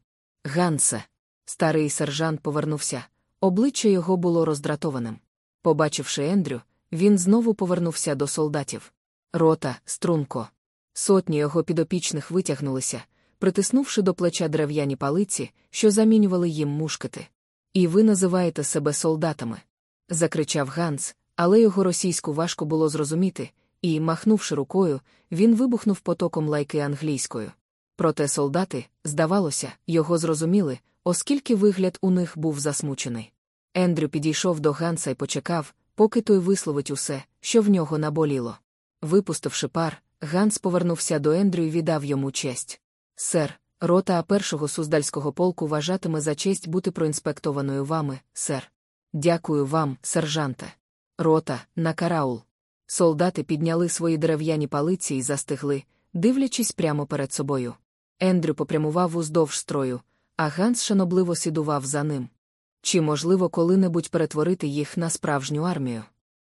Гансе. Старий сержант повернувся. Обличчя його було роздратованим. Побачивши Ендрю, він знову повернувся до солдатів. Рота, струнко. Сотні його підопічних витягнулися, притиснувши до плеча дерев'яні палиці, що замінювали їм мушкети. І ви називаєте себе солдатами. закричав Ганс, але його російську важко було зрозуміти, і, махнувши рукою, він вибухнув потоком лайки англійською. Проте солдати, здавалося, його зрозуміли, оскільки вигляд у них був засмучений. Ендрю підійшов до Ганса і почекав, поки той висловить усе, що в нього наболіло. Випустивши пар, Ганс повернувся до Ендрю і віддав йому честь. Сер, рота першого суздальського полку вважатиме за честь бути проінспектованою вами, сер. Дякую вам, сержанте. Рота, на караул. Солдати підняли свої дерев'яні палиці і застигли, дивлячись прямо перед собою. Ендрю попрямував уздовж строю, а Ганс шанобливо сідував за ним. Чи можливо коли-небудь перетворити їх на справжню армію?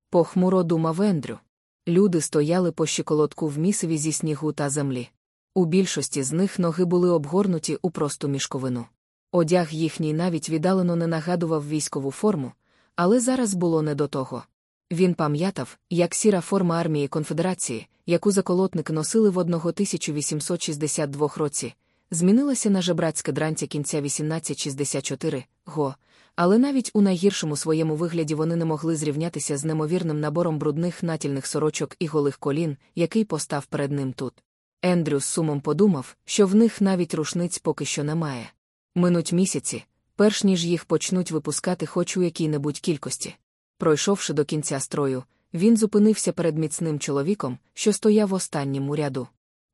Похмуро думав Ендрю. Люди стояли по щиколотку в місиві зі снігу та землі. У більшості з них ноги були обгорнуті у просту мішковину. Одяг їхній навіть віддалено не нагадував військову форму, але зараз було не до того. Він пам'ятав, як сіра форма армії конфедерації, яку заколотники носили в 1862 році, змінилася на жебрацьке дранця кінця 1864 го, але навіть у найгіршому своєму вигляді вони не могли зрівнятися з немовірним набором брудних натільних сорочок і голих колін, який постав перед ним тут. Ендрю з сумом подумав, що в них навіть рушниць поки що немає. Минуть місяці, перш ніж їх почнуть випускати хоч у якій-небудь кількості. Пройшовши до кінця строю, він зупинився перед міцним чоловіком, що стояв останнім ряду.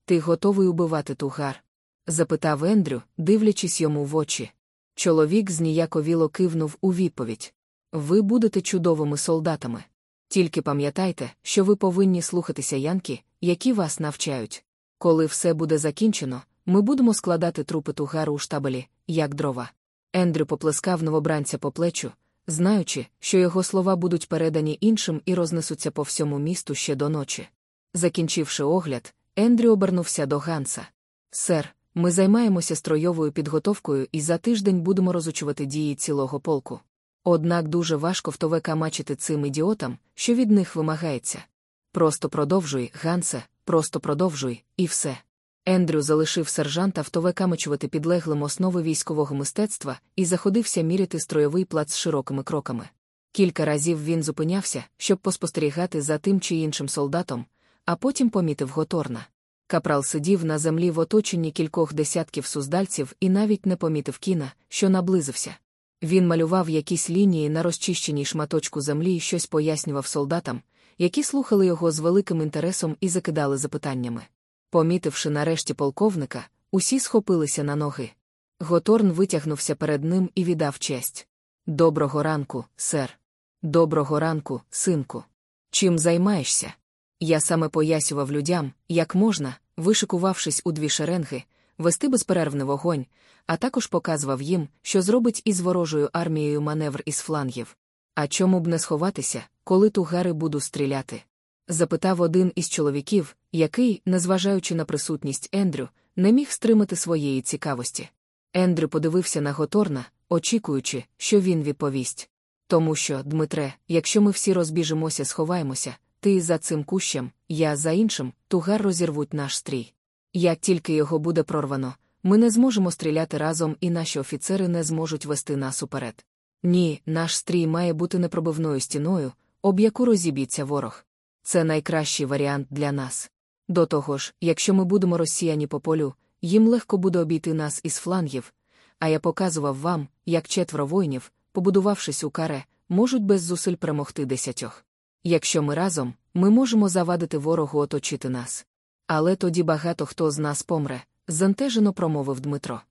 Ти готовий убивати тугар? запитав Ендрю, дивлячись йому в очі. Чоловік зніяковіло кивнув у відповідь. Ви будете чудовими солдатами. Тільки пам'ятайте, що ви повинні слухатися янки, які вас навчають. Коли все буде закінчено, ми будемо складати трупи тугару у штабелі, як дрова. Ендрю поплескав новобранця по плечу, знаючи, що його слова будуть передані іншим і рознесуться по всьому місту ще до ночі. Закінчивши огляд, Ендрю обернувся до Ганса. Сер, ми займаємося стройовою підготовкою і за тиждень будемо розучувати дії цілого полку. Однак дуже важко втовека мачити цим ідіотам, що від них вимагається. Просто продовжуй, Гансе, просто продовжуй, і все. Ендрю залишив сержанта втовекамичувати підлеглим основи військового мистецтва і заходився міряти стройовий плац широкими кроками. Кілька разів він зупинявся, щоб поспостерігати за тим чи іншим солдатом, а потім помітив Готорна. Капрал сидів на землі в оточенні кількох десятків суздальців і навіть не помітив кіна, що наблизився. Він малював якісь лінії на розчищеній шматочку землі і щось пояснював солдатам, які слухали його з великим інтересом і закидали запитаннями. Помітивши нарешті полковника, усі схопилися на ноги. Готорн витягнувся перед ним і віддав честь. Доброго ранку, сер. Доброго ранку, синку. Чим займаєшся? Я саме поясював людям, як можна, вишикувавшись у дві шеренги, вести безперервний вогонь, а також показував їм, що зробить із ворожою армією маневр із флангів. А чому б не сховатися, коли тугари буду стріляти? Запитав один із чоловіків, який, незважаючи на присутність Ендрю, не міг стримати своєї цікавості. Ендрю подивився на Готорна, очікуючи, що він відповість. Тому що, Дмитре, якщо ми всі розбіжимося, сховаємося, ти за цим кущем, я за іншим, тугар розірвуть наш стрій. Як тільки його буде прорвано, ми не зможемо стріляти разом і наші офіцери не зможуть вести нас уперед. Ні, наш стрій має бути непробивною стіною, об яку розіб'ється ворог. Це найкращий варіант для нас. До того ж, якщо ми будемо розсіяні по полю, їм легко буде обійти нас із флангів, а я показував вам, як четверо воїнів, побудувавшись у каре, можуть без зусиль перемогти десятьох. Якщо ми разом, ми можемо завадити ворогу оточити нас. Але тоді багато хто з нас помре, зантежено промовив Дмитро.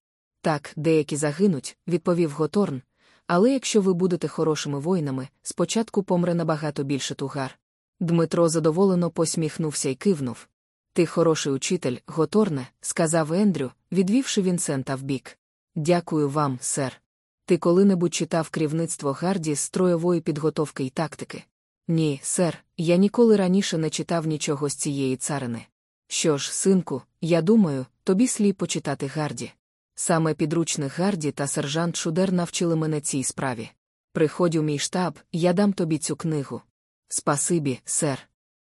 Так, деякі загинуть, відповів Готорн, але якщо ви будете хорошими воїнами, спочатку помре набагато більше тугар. Дмитро задоволено посміхнувся і кивнув. Ти хороший учитель, Готорне, сказав Ендрю, відвівши Вінсента вбік. Дякую вам, сер. Ти коли-небудь читав керівництво Гарді з строєвої підготовки і тактики? Ні, сер, я ніколи раніше не читав нічого з цієї царини. Що ж, синку, я думаю, тобі слід почитати Гарді. Саме підручник Гарді та сержант Шудер навчили мене цій справі. Приходь у мій штаб, я дам тобі цю книгу. Спасибі, сер.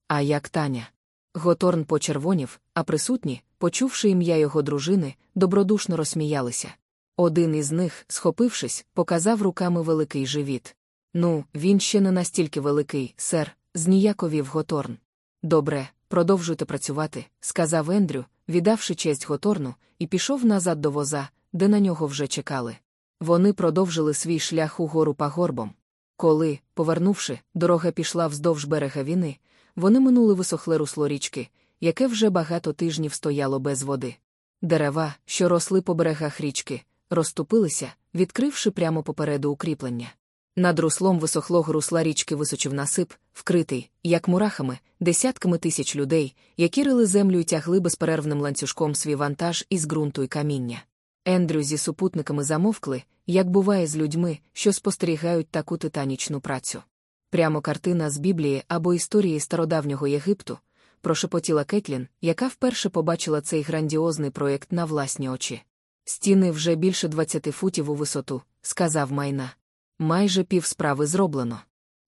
А як Таня? Готорн почервонів, а присутні, почувши ім'я його дружини, добродушно розсміялися. Один із них, схопившись, показав руками великий живіт. Ну, він ще не настільки великий, сер, зніяковів Готорн. Добре, продовжуйте працювати, сказав Ендрю, віддавши честь Готорну, і пішов назад до воза, де на нього вже чекали. Вони продовжили свій шлях угору пагорбом. Коли, повернувши, дорога пішла вздовж берега віни, вони минули висохле русло річки, яке вже багато тижнів стояло без води. Дерева, що росли по берегах річки, розступилися, відкривши прямо попереду укріплення. Над руслом висохлого русла річки височив насип, вкритий, як мурахами, десятками тисяч людей, які рили землю і тягли безперервним ланцюжком свій вантаж із ґрунту й каміння. Ендрю зі супутниками замовкли, як буває з людьми, що спостерігають таку титанічну працю. Прямо картина з Біблії або історії стародавнього Єгипту, прошепотіла Кетлін, яка вперше побачила цей грандіозний проєкт на власні очі. Стіни вже більше 20 футів у висоту, сказав майна. Майже пів справи зроблено.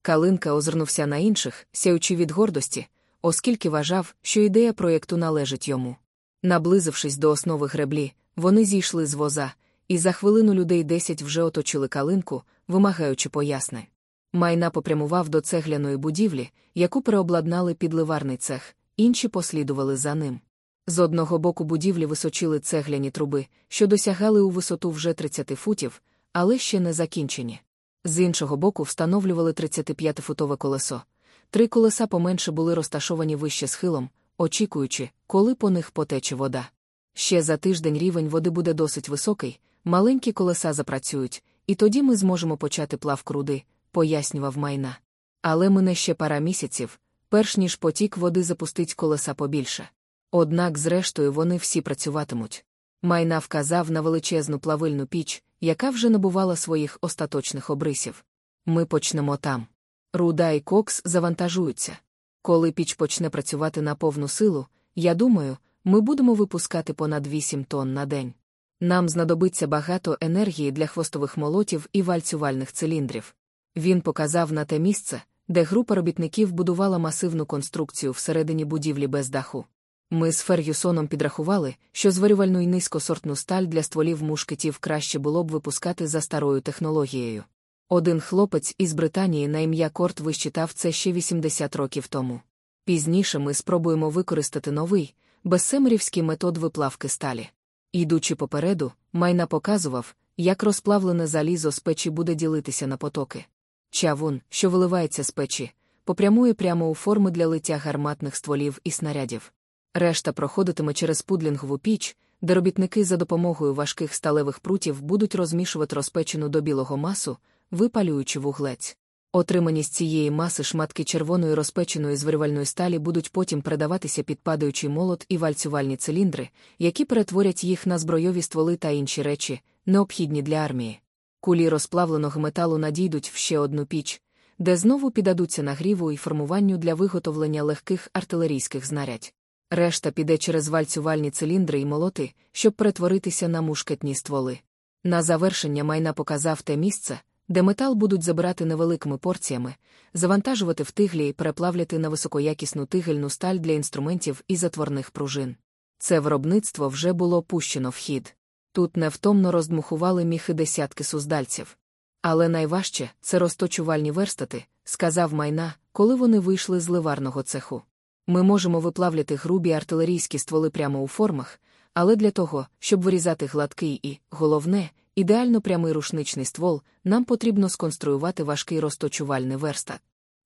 Калинка озирнувся на інших, сяючи від гордості, оскільки вважав, що ідея проєкту належить йому. Наблизившись до основи греблі, вони зійшли з воза, і за хвилину людей десять вже оточили калинку, вимагаючи поясни. Майна попрямував до цегляної будівлі, яку переобладнали під ливарний цех, інші послідували за ним. З одного боку будівлі височили цегляні труби, що досягали у висоту вже 30 футів, але ще не закінчені. З іншого боку встановлювали 35-футове колесо. Три колеса поменше були розташовані вище схилом, очікуючи, коли по них потече вода. Ще за тиждень рівень води буде досить високий, маленькі колеса запрацюють, і тоді ми зможемо почати плавку руди, пояснював майна. Але мине ще пара місяців, перш ніж потік води запустить колеса побільше. Однак, зрештою, вони всі працюватимуть. Майна вказав на величезну плавильну піч, яка вже набувала своїх остаточних обрисів. Ми почнемо там. Руда і кокс завантажуються. Коли піч почне працювати на повну силу, я думаю, ми будемо випускати понад 8 тонн на день. Нам знадобиться багато енергії для хвостових молотів і вальцювальних циліндрів. Він показав на те місце, де група робітників будувала масивну конструкцію всередині будівлі без даху. Ми з Фер'юсоном підрахували, що зварювальну і низькосортну сталь для стволів мушкетів краще було б випускати за старою технологією. Один хлопець із Британії на ім'я Корт вищитав це ще 80 років тому. Пізніше ми спробуємо використати новий, безсемерівський метод виплавки сталі. Йдучи попереду, майна показував, як розплавлене залізо з печі буде ділитися на потоки. Чавун, що виливається з печі, попрямує прямо у форми для лиття гарматних стволів і снарядів. Решта проходитиме через пудлінгову піч, де робітники за допомогою важких сталевих прутів будуть розмішувати розпечену до білого масу, випалюючи вуглець. Отримані з цієї маси шматки червоної розпеченої зварювальної сталі будуть потім передаватися під падаючий молот і вальцювальні циліндри, які перетворять їх на збройові стволи та інші речі, необхідні для армії. Кулі розплавленого металу надійдуть в ще одну піч, де знову піддадуться нагріву і формуванню для виготовлення легких артилерійських знарядь. Решта піде через вальцювальні циліндри і молоти, щоб перетворитися на мушкетні стволи. На завершення майна показав те місце, де метал будуть забирати невеликими порціями, завантажувати в тиглі і переплавляти на високоякісну тигельну сталь для інструментів і затворних пружин. Це виробництво вже було пущено в хід. Тут невтомно роздмухували міхи десятки суздальців. Але найважче це розточувальні верстати, сказав майна, коли вони вийшли з ливарного цеху. Ми можемо виплавляти грубі артилерійські стволи прямо у формах, але для того, щоб вирізати гладкий і, головне, ідеально прямий рушничний ствол, нам потрібно сконструювати важкий розточувальний верстат.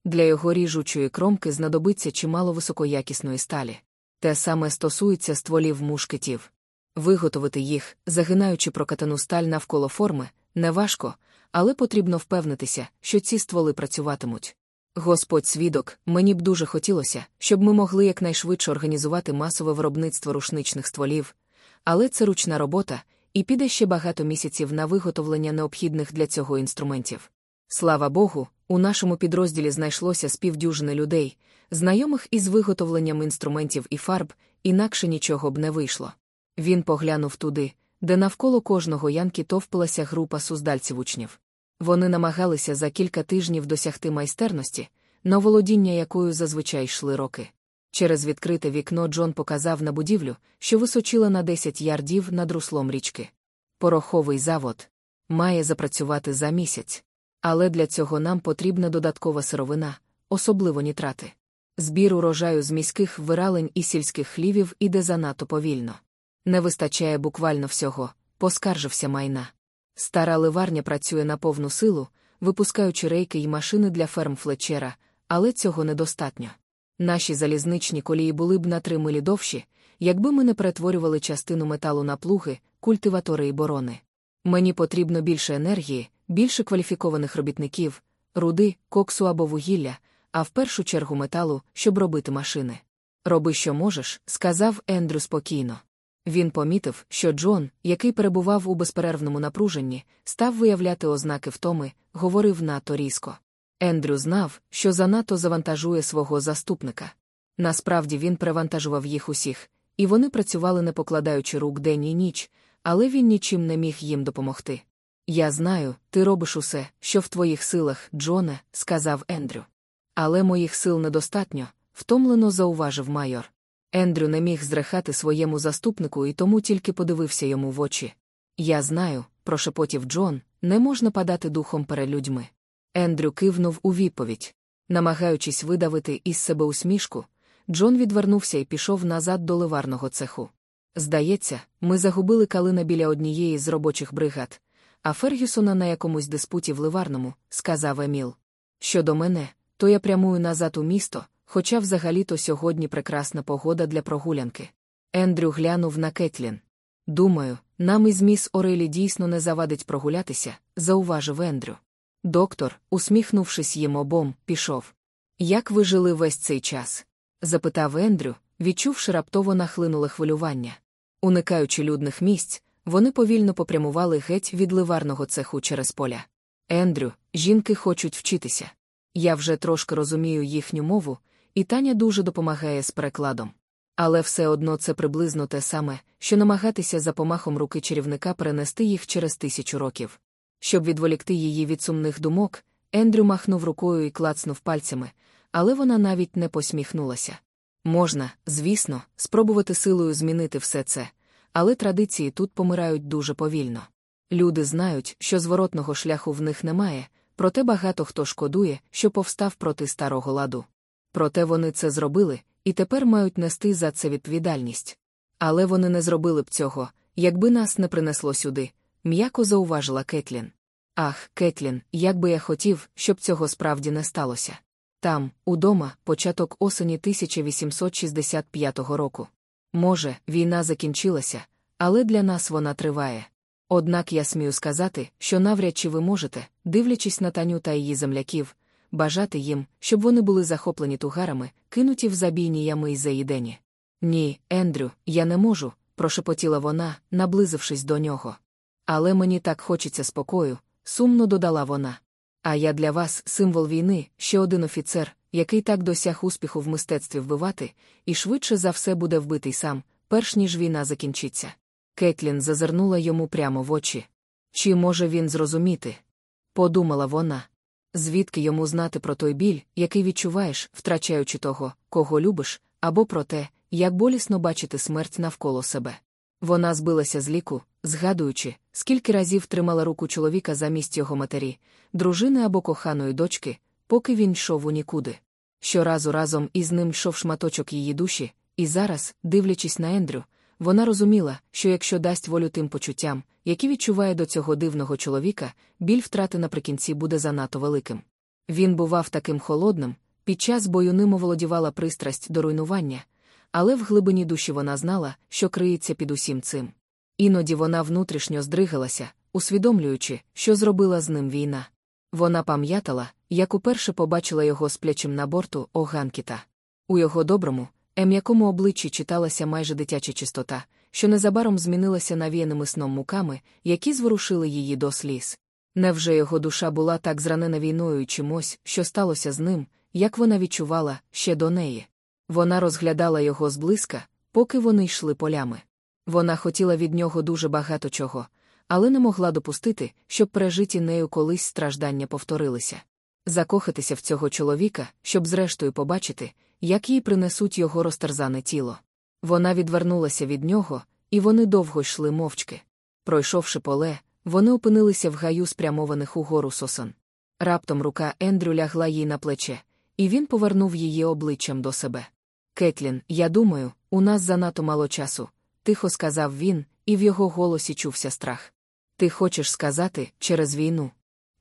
Для його ріжучої кромки знадобиться чимало високоякісної сталі. Те саме стосується стволів мушкетів. Виготовити їх, загинаючи прокатану сталь навколо форми, неважко, але потрібно впевнитися, що ці стволи працюватимуть. Господь свідок, мені б дуже хотілося, щоб ми могли якнайшвидше організувати масове виробництво рушничних стволів, але це ручна робота, і піде ще багато місяців на виготовлення необхідних для цього інструментів. Слава Богу, у нашому підрозділі знайшлося співдюжини людей, знайомих із виготовленням інструментів і фарб, інакше нічого б не вийшло. Він поглянув туди, де навколо кожного янки товпилася група суздальців учнів. Вони намагалися за кілька тижнів досягти майстерності, на володіння якою зазвичай йшли роки. Через відкрите вікно Джон показав на будівлю, що височила на 10 ярдів над руслом річки. Пороховий завод має запрацювати за місяць. Але для цього нам потрібна додаткова сировина, особливо нітрати. Збір урожаю з міських виралень і сільських хлівів іде занадто повільно. Не вистачає буквально всього, поскаржився майна. Стара ливарня працює на повну силу, випускаючи рейки й машини для ферм Флетчера, але цього недостатньо. Наші залізничні колії були б на три милі довші, якби ми не перетворювали частину металу на плуги, культиватори і борони. Мені потрібно більше енергії, більше кваліфікованих робітників, руди, коксу або вугілля, а в першу чергу металу, щоб робити машини. Роби, що можеш, сказав Ендрю спокійно. Він помітив, що Джон, який перебував у безперервному напруженні, став виявляти ознаки втоми, говорив надто різко. Ендрю знав, що занадто завантажує свого заступника. Насправді він перевантажував їх усіх, і вони працювали, не покладаючи рук день і ніч, але він нічим не міг їм допомогти. Я знаю, ти робиш усе, що в твоїх силах, Джоне, сказав Ендрю. Але моїх сил недостатньо, втомлено зауважив майор. Ендрю не міг зрехати своєму заступнику і тому тільки подивився йому в очі. Я знаю, прошепотів Джон, не можна падати духом перед людьми. Ендрю кивнув у відповідь. Намагаючись видавити із себе усмішку, Джон відвернувся і пішов назад до ливарного цеху. Здається, ми загубили калина біля однієї з робочих бригад, а Фергюсона на якомусь диспуті в ливарному, сказав Еміл. Щодо мене, то я прямую назад у місто, хоча взагалі-то сьогодні прекрасна погода для прогулянки. Ендрю глянув на Кетлін. Думаю, нам із міс Орелі дійсно не завадить прогулятися, зауважив Ендрю. Доктор, усміхнувшись їм обом, пішов. Як ви жили весь цей час? запитав Ендрю, відчувши раптово нахлинуле хвилювання. Уникаючи людних місць, вони повільно попрямували геть від ливарного цеху через поля. Ендрю, жінки хочуть вчитися. Я вже трошки розумію їхню мову, і Таня дуже допомагає з перекладом. Але все одно це приблизно те саме, що намагатися за помахом руки чарівника перенести їх через тисячу років. Щоб відволікти її від сумних думок, Ендрю махнув рукою і клацнув пальцями, але вона навіть не посміхнулася. Можна, звісно, спробувати силою змінити все це, але традиції тут помирають дуже повільно. Люди знають, що зворотного шляху в них немає, проте багато хто шкодує, що повстав проти старого ладу. Проте вони це зробили, і тепер мають нести за це відповідальність. Але вони не зробили б цього, якби нас не принесло сюди, м'яко зауважила Кетлін. Ах, Кетлін, як би я хотів, щоб цього справді не сталося. Там, удома, початок осені 1865 року. Може, війна закінчилася, але для нас вона триває. Однак я смію сказати, що навряд чи ви можете, дивлячись на Таню та її земляків, бажати їм, щоб вони були захоплені тугарами, кинуті в забійні ями й заїдені. Ні, Ендрю, я не можу, прошепотіла вона, наблизившись до нього. Але мені так хочеться спокою, сумно додала вона. А я для вас символ війни, ще один офіцер, який так досяг успіху в мистецтві вбивати, і швидше за все буде вбитий сам, перш ніж війна закінчиться. Кетлін зазирнула йому прямо в очі. Чи може він зрозуміти? Подумала вона. Звідки йому знати про той біль, який відчуваєш, втрачаючи того, кого любиш, або про те, як болісно бачити смерть навколо себе. Вона збилася з ліку, згадуючи, скільки разів тримала руку чоловіка замість його матері, дружини або коханої дочки, поки він йшов у нікуди. Щоразу разом із ним йшов шматочок її душі, і зараз, дивлячись на Ендрю, вона розуміла, що якщо дасть волю тим почуттям, які відчуває до цього дивного чоловіка, біль втрати наприкінці буде занадто великим. Він бував таким холодним, під час бою ним оволодівала пристрасть до руйнування, але в глибині душі вона знала, що криється під усім цим. Іноді вона внутрішньо здригалася, усвідомлюючи, що зробила з ним війна. Вона пам'ятала, як уперше побачила його сплячим на борту Оганкіта. У його доброму, ем'якому обличчі читалася майже дитяча чистота, що незабаром змінилася навіяними сном муками, які зворушили її до сліз. Невже його душа була так зранена війною чимось, що сталося з ним, як вона відчувала ще до неї? Вона розглядала його зблизька, поки вони йшли полями. Вона хотіла від нього дуже багато чого, але не могла допустити, щоб пережиті нею колись страждання повторилися. Закохатися в цього чоловіка, щоб зрештою побачити, як їй принесуть його розтерзане тіло. Вона відвернулася від нього, і вони довго йшли мовчки. Пройшовши поле, вони опинилися в гаю спрямованих угору сосон. Раптом рука Ендрю лягла їй на плече, і він повернув її обличчям до себе. Кетлін, я думаю, у нас занадто мало часу, тихо сказав він, і в його голосі чувся страх. Ти хочеш сказати через війну?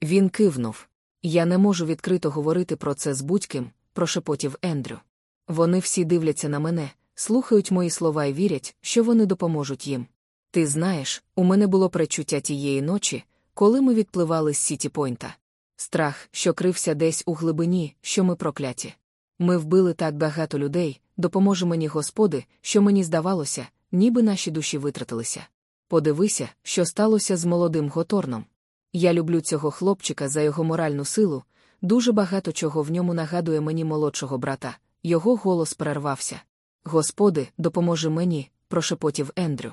Він кивнув. Я не можу відкрито говорити про це з будь-ким, прошепотів Ендрю. Вони всі дивляться на мене, слухають мої слова і вірять, що вони допоможуть їм. Ти знаєш, у мене було пречуття тієї ночі, коли ми відпливали з Сіті Пойнта. Страх, що крився десь у глибині, що ми прокляті. Ми вбили так багато людей, допоможе мені Господи, що мені здавалося, ніби наші душі витратилися. Подивися, що сталося з молодим Готорном. Я люблю цього хлопчика за його моральну силу, дуже багато чого в ньому нагадує мені молодшого брата. Його голос перервався. Господи, допоможи мені, прошепотів Ендрю.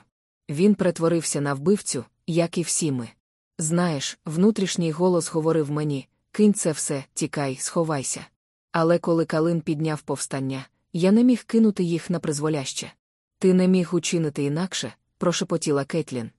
Він перетворився на вбивцю, як і всі ми. Знаєш, внутрішній голос говорив мені кинь це все, тікай, сховайся. Але коли Калин підняв повстання, я не міг кинути їх на призволяще. Ти не міг учинити інакше, прошепотіла Кетлін.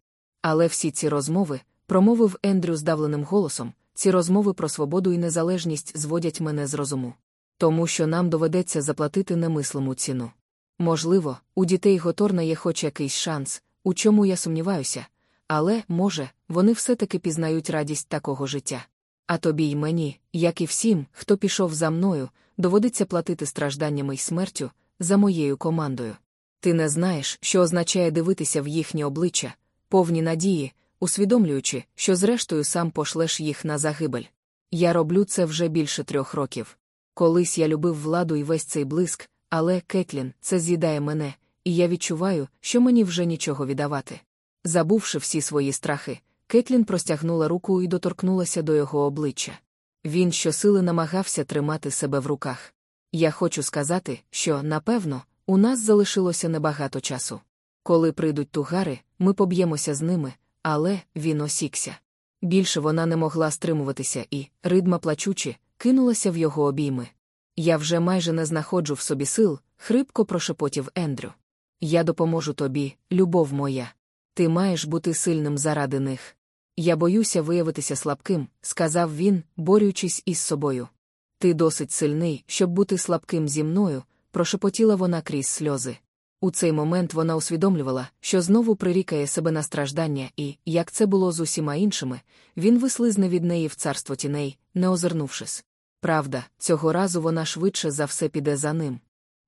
Але всі ці розмови, промовив Ендрю здавленим голосом, ці розмови про свободу і незалежність зводять мене з розуму. Тому що нам доведеться заплатити немислиму ціну. Можливо, у дітей Готорна є хоч якийсь шанс, у чому я сумніваюся, але, може, вони все-таки пізнають радість такого життя. А тобі й мені, як і всім, хто пішов за мною, доводиться платити стражданнями й смертю за моєю командою. Ти не знаєш, що означає дивитися в їхні обличчя, повні надії, усвідомлюючи, що зрештою сам пошлеш їх на загибель. Я роблю це вже більше трьох років. Колись я любив владу і весь цей блиск, але Кетлін, це з'їдає мене, і я відчуваю, що мені вже нічого віддавати. Забувши всі свої страхи, Кетлін простягнула руку і доторкнулася до його обличчя. Він щосили намагався тримати себе в руках. Я хочу сказати, що, напевно, у нас залишилося небагато часу. Коли прийдуть тугари, ми поб'ємося з ними, але він осікся. Більше вона не могла стримуватися і, ридма плачучи, кинулася в його обійми. Я вже майже не знаходжу в собі сил, хрипко прошепотів Ендрю. Я допоможу тобі, любов моя. Ти маєш бути сильним заради них. Я боюся виявитися слабким, сказав він, борючись із собою. Ти досить сильний, щоб бути слабким зі мною, прошепотіла вона крізь сльози. У цей момент вона усвідомлювала, що знову прирікає себе на страждання, і, як це було з усіма іншими, він вислизне від неї в царство тіней, не озирнувшись. Правда, цього разу вона швидше за все піде за ним.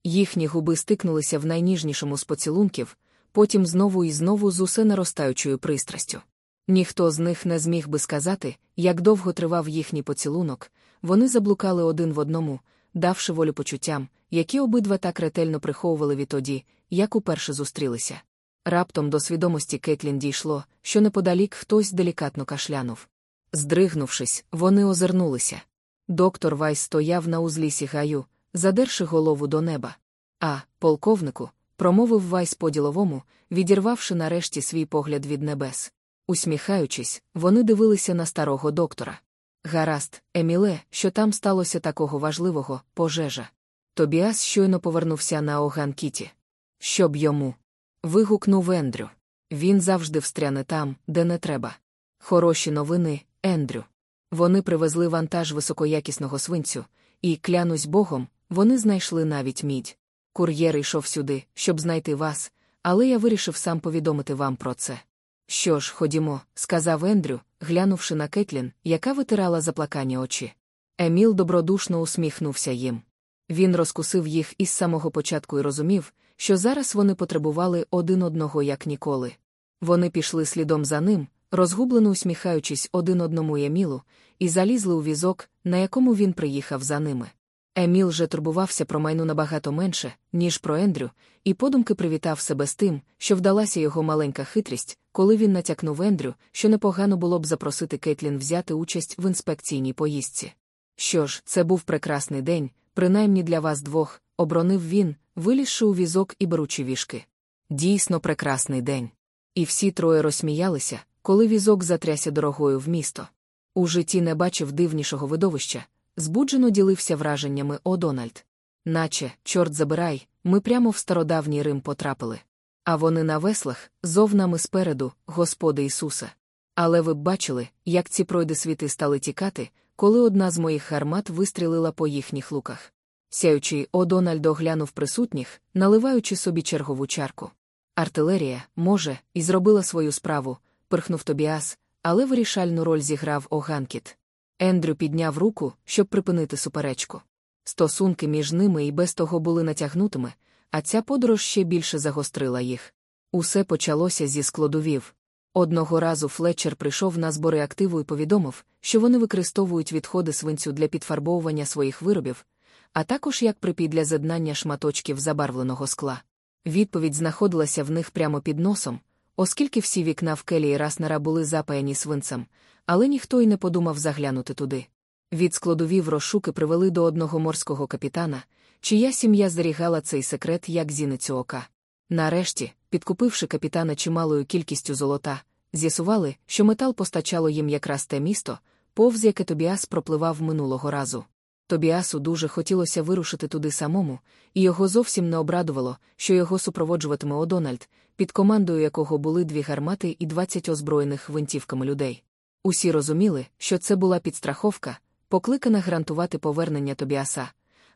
Їхні губи стикнулися в найніжнішому з поцілунків, потім знову і знову з усе наростаючою пристрастю. Ніхто з них не зміг би сказати, як довго тривав їхній поцілунок, вони заблукали один в одному, давши волю почуттям, які обидва так ретельно приховували відтоді, як уперше зустрілися. Раптом до свідомості Кетлін дійшло, що неподалік хтось делікатно кашлянув. Здригнувшись, вони озирнулися. Доктор Вайс стояв на узлісі гаю, задерши голову до неба. А, полковнику, промовив Вайс по діловому, відірвавши нарешті свій погляд від небес. Усміхаючись, вони дивилися на старого доктора. Гаразд, Еміле, що там сталося такого важливого, пожежа. Тобіас щойно повернувся на оган Кіті. Щоб йому. вигукнув Ендрю. Він завжди встряне там, де не треба. Хороші новини, Ендрю. Вони привезли вантаж високоякісного свинцю, і, клянусь богом, вони знайшли навіть мідь. Кур'єр йшов сюди, щоб знайти вас, але я вирішив сам повідомити вам про це. Що ж, ходімо, сказав Ендрю, глянувши на Кетлін, яка витирала заплакані очі. Еміл добродушно усміхнувся їм. Він розкусив їх із самого початку і розумів, що зараз вони потребували один одного як ніколи. Вони пішли слідом за ним, розгублено усміхаючись один одному Емілу, і залізли у візок, на якому він приїхав за ними. Еміл же турбувався про майну набагато менше, ніж про Ендрю, і подумки привітав себе з тим, що вдалася його маленька хитрість, коли він натякнув Ендрю, що непогано було б запросити Кетлін взяти участь в інспекційній поїздці. Що ж, це був прекрасний день, принаймні для вас двох, оборонив він, вилізши у візок і беручи вішки. Дійсно прекрасний день. І всі троє розсміялися, коли візок затряся дорогою в місто. У житті не бачив дивнішого видовища, збуджено ділився враженнями О'Дональд. Наче, чорт забирай, ми прямо в стародавній Рим потрапили. А вони на веслах, зов нами спереду, Господи Ісуса. Але ви б бачили, як ці пройди світи стали тікати, коли одна з моїх гармат вистрілила по їхніх луках. Сяючий О'Дональд оглянув присутніх, наливаючи собі чергову чарку. Артилерія, може, і зробила свою справу, пирхнув Тобіас, але вирішальну роль зіграв Оганкіт. Ендрю підняв руку, щоб припинити суперечку. Стосунки між ними і без того були натягнутими, а ця подорож ще більше загострила їх. Усе почалося зі складовів. Одного разу Флетчер прийшов на збори активу і повідомив, що вони використовують відходи свинцю для підфарбовування своїх виробів, а також як припій для з'єднання шматочків забарвленого скла. Відповідь знаходилася в них прямо під носом, оскільки всі вікна в келії Раснера були запаяні свинцем, але ніхто й не подумав заглянути туди. Від складовів розшуки привели до одного морського капітана, чия сім'я зберігала цей секрет як зіницю ока. Нарешті, підкупивши капітана чималою кількістю золота, з'ясували, що метал постачало їм якраз те місто, повз яке Тобіас пропливав минулого разу. Тобіасу дуже хотілося вирушити туди самому, і його зовсім не обрадувало, що його супроводжуватиме Одональд, під командою якого були дві гармати і 20 озброєних гвинтівками людей. Усі розуміли, що це була підстраховка, покликана гарантувати повернення Тобіаса,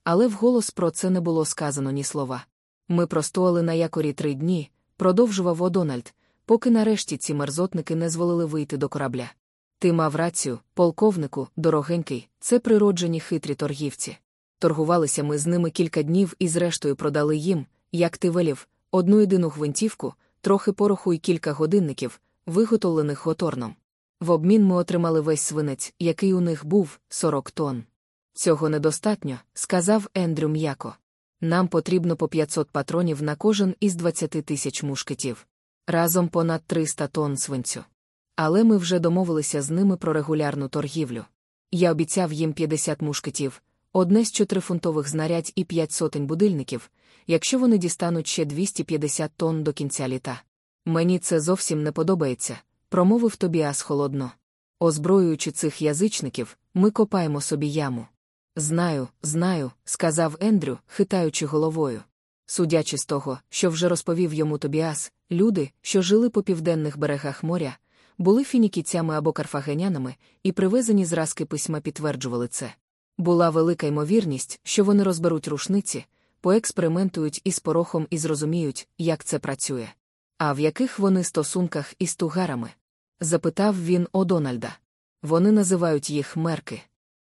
але вголос про це не було сказано ні слова. Ми простояли на якорі три дні, продовжував Одональд, поки нарешті ці мерзотники не зволили вийти до корабля. Ти мав рацію, полковнику, дорогенький, це природжені хитрі торгівці. Торгувалися ми з ними кілька днів і зрештою продали їм, як ти велів, одну єдину гвинтівку, трохи пороху і кілька годинників, виготовлених готорном. В обмін ми отримали весь свинець, який у них був 40 тонн. Цього недостатньо, сказав Ендрю м'яко. Нам потрібно по 500 патронів на кожен із 20 тисяч мушкетів. Разом понад 300 тонн свинцю. Але ми вже домовилися з ними про регулярну торгівлю. Я обіцяв їм 50 мушкетів, одне з чотирифунтових знарядь і 5 сотень будильників, якщо вони дістануть ще 250 тонн до кінця літа. Мені це зовсім не подобається, промовив Тобіас холодно. Озброюючи цих язичників, ми копаємо собі яму. Знаю, знаю, сказав Ендрю, хитаючи головою. Судячи з того, що вже розповів йому Тобіас, люди, що жили по південних берегах моря, були фінікійцями або карфагенянами, і привезені зразки письма підтверджували це. Була велика ймовірність, що вони розберуть рушниці, поекспериментують із порохом і зрозуміють, як це працює. А в яких вони стосунках із тугарами? запитав він о Дональда. Вони називають їх мерки.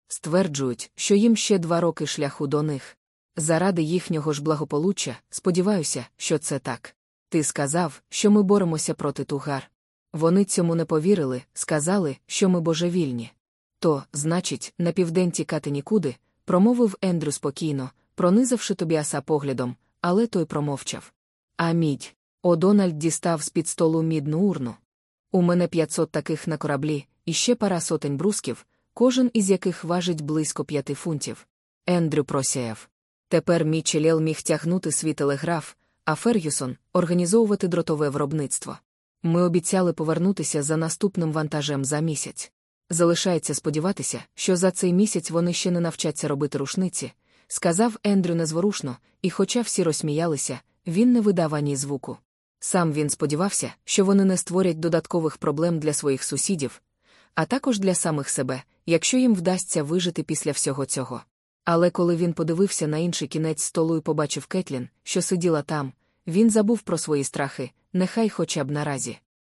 Стверджують, що їм ще два роки шляху до них. Заради їхнього ж благополуччя, сподіваюся, що це так. Ти сказав, що ми боремося проти тугар. Вони цьому не повірили, сказали, що ми божевільні. То, значить, на південь тікати нікуди, промовив Ендрю спокійно, пронизавши Тобіаса поглядом, але той промовчав. А мідь. Одональд дістав з під столу мідну урну. У мене 500 таких на кораблі, і ще пара сотень брусків, кожен із яких важить близько п'яти фунтів. Ендрю просяяв. Тепер Мічелєл міг тягнути свій телеграф, а Фергюсон організовувати дротове виробництво. Ми обіцяли повернутися за наступним вантажем за місяць. Залишається сподіватися, що за цей місяць вони ще не навчаться робити рушниці, сказав Ендрю незворушно, і, хоча всі розсміялися, він не видав ані звуку. Сам він сподівався, що вони не створять додаткових проблем для своїх сусідів, а також для самих себе, якщо їм вдасться вижити після всього цього. Але коли він подивився на інший кінець столу і побачив Кетлін, що сиділа там, він забув про свої страхи, нехай хоча б наразі.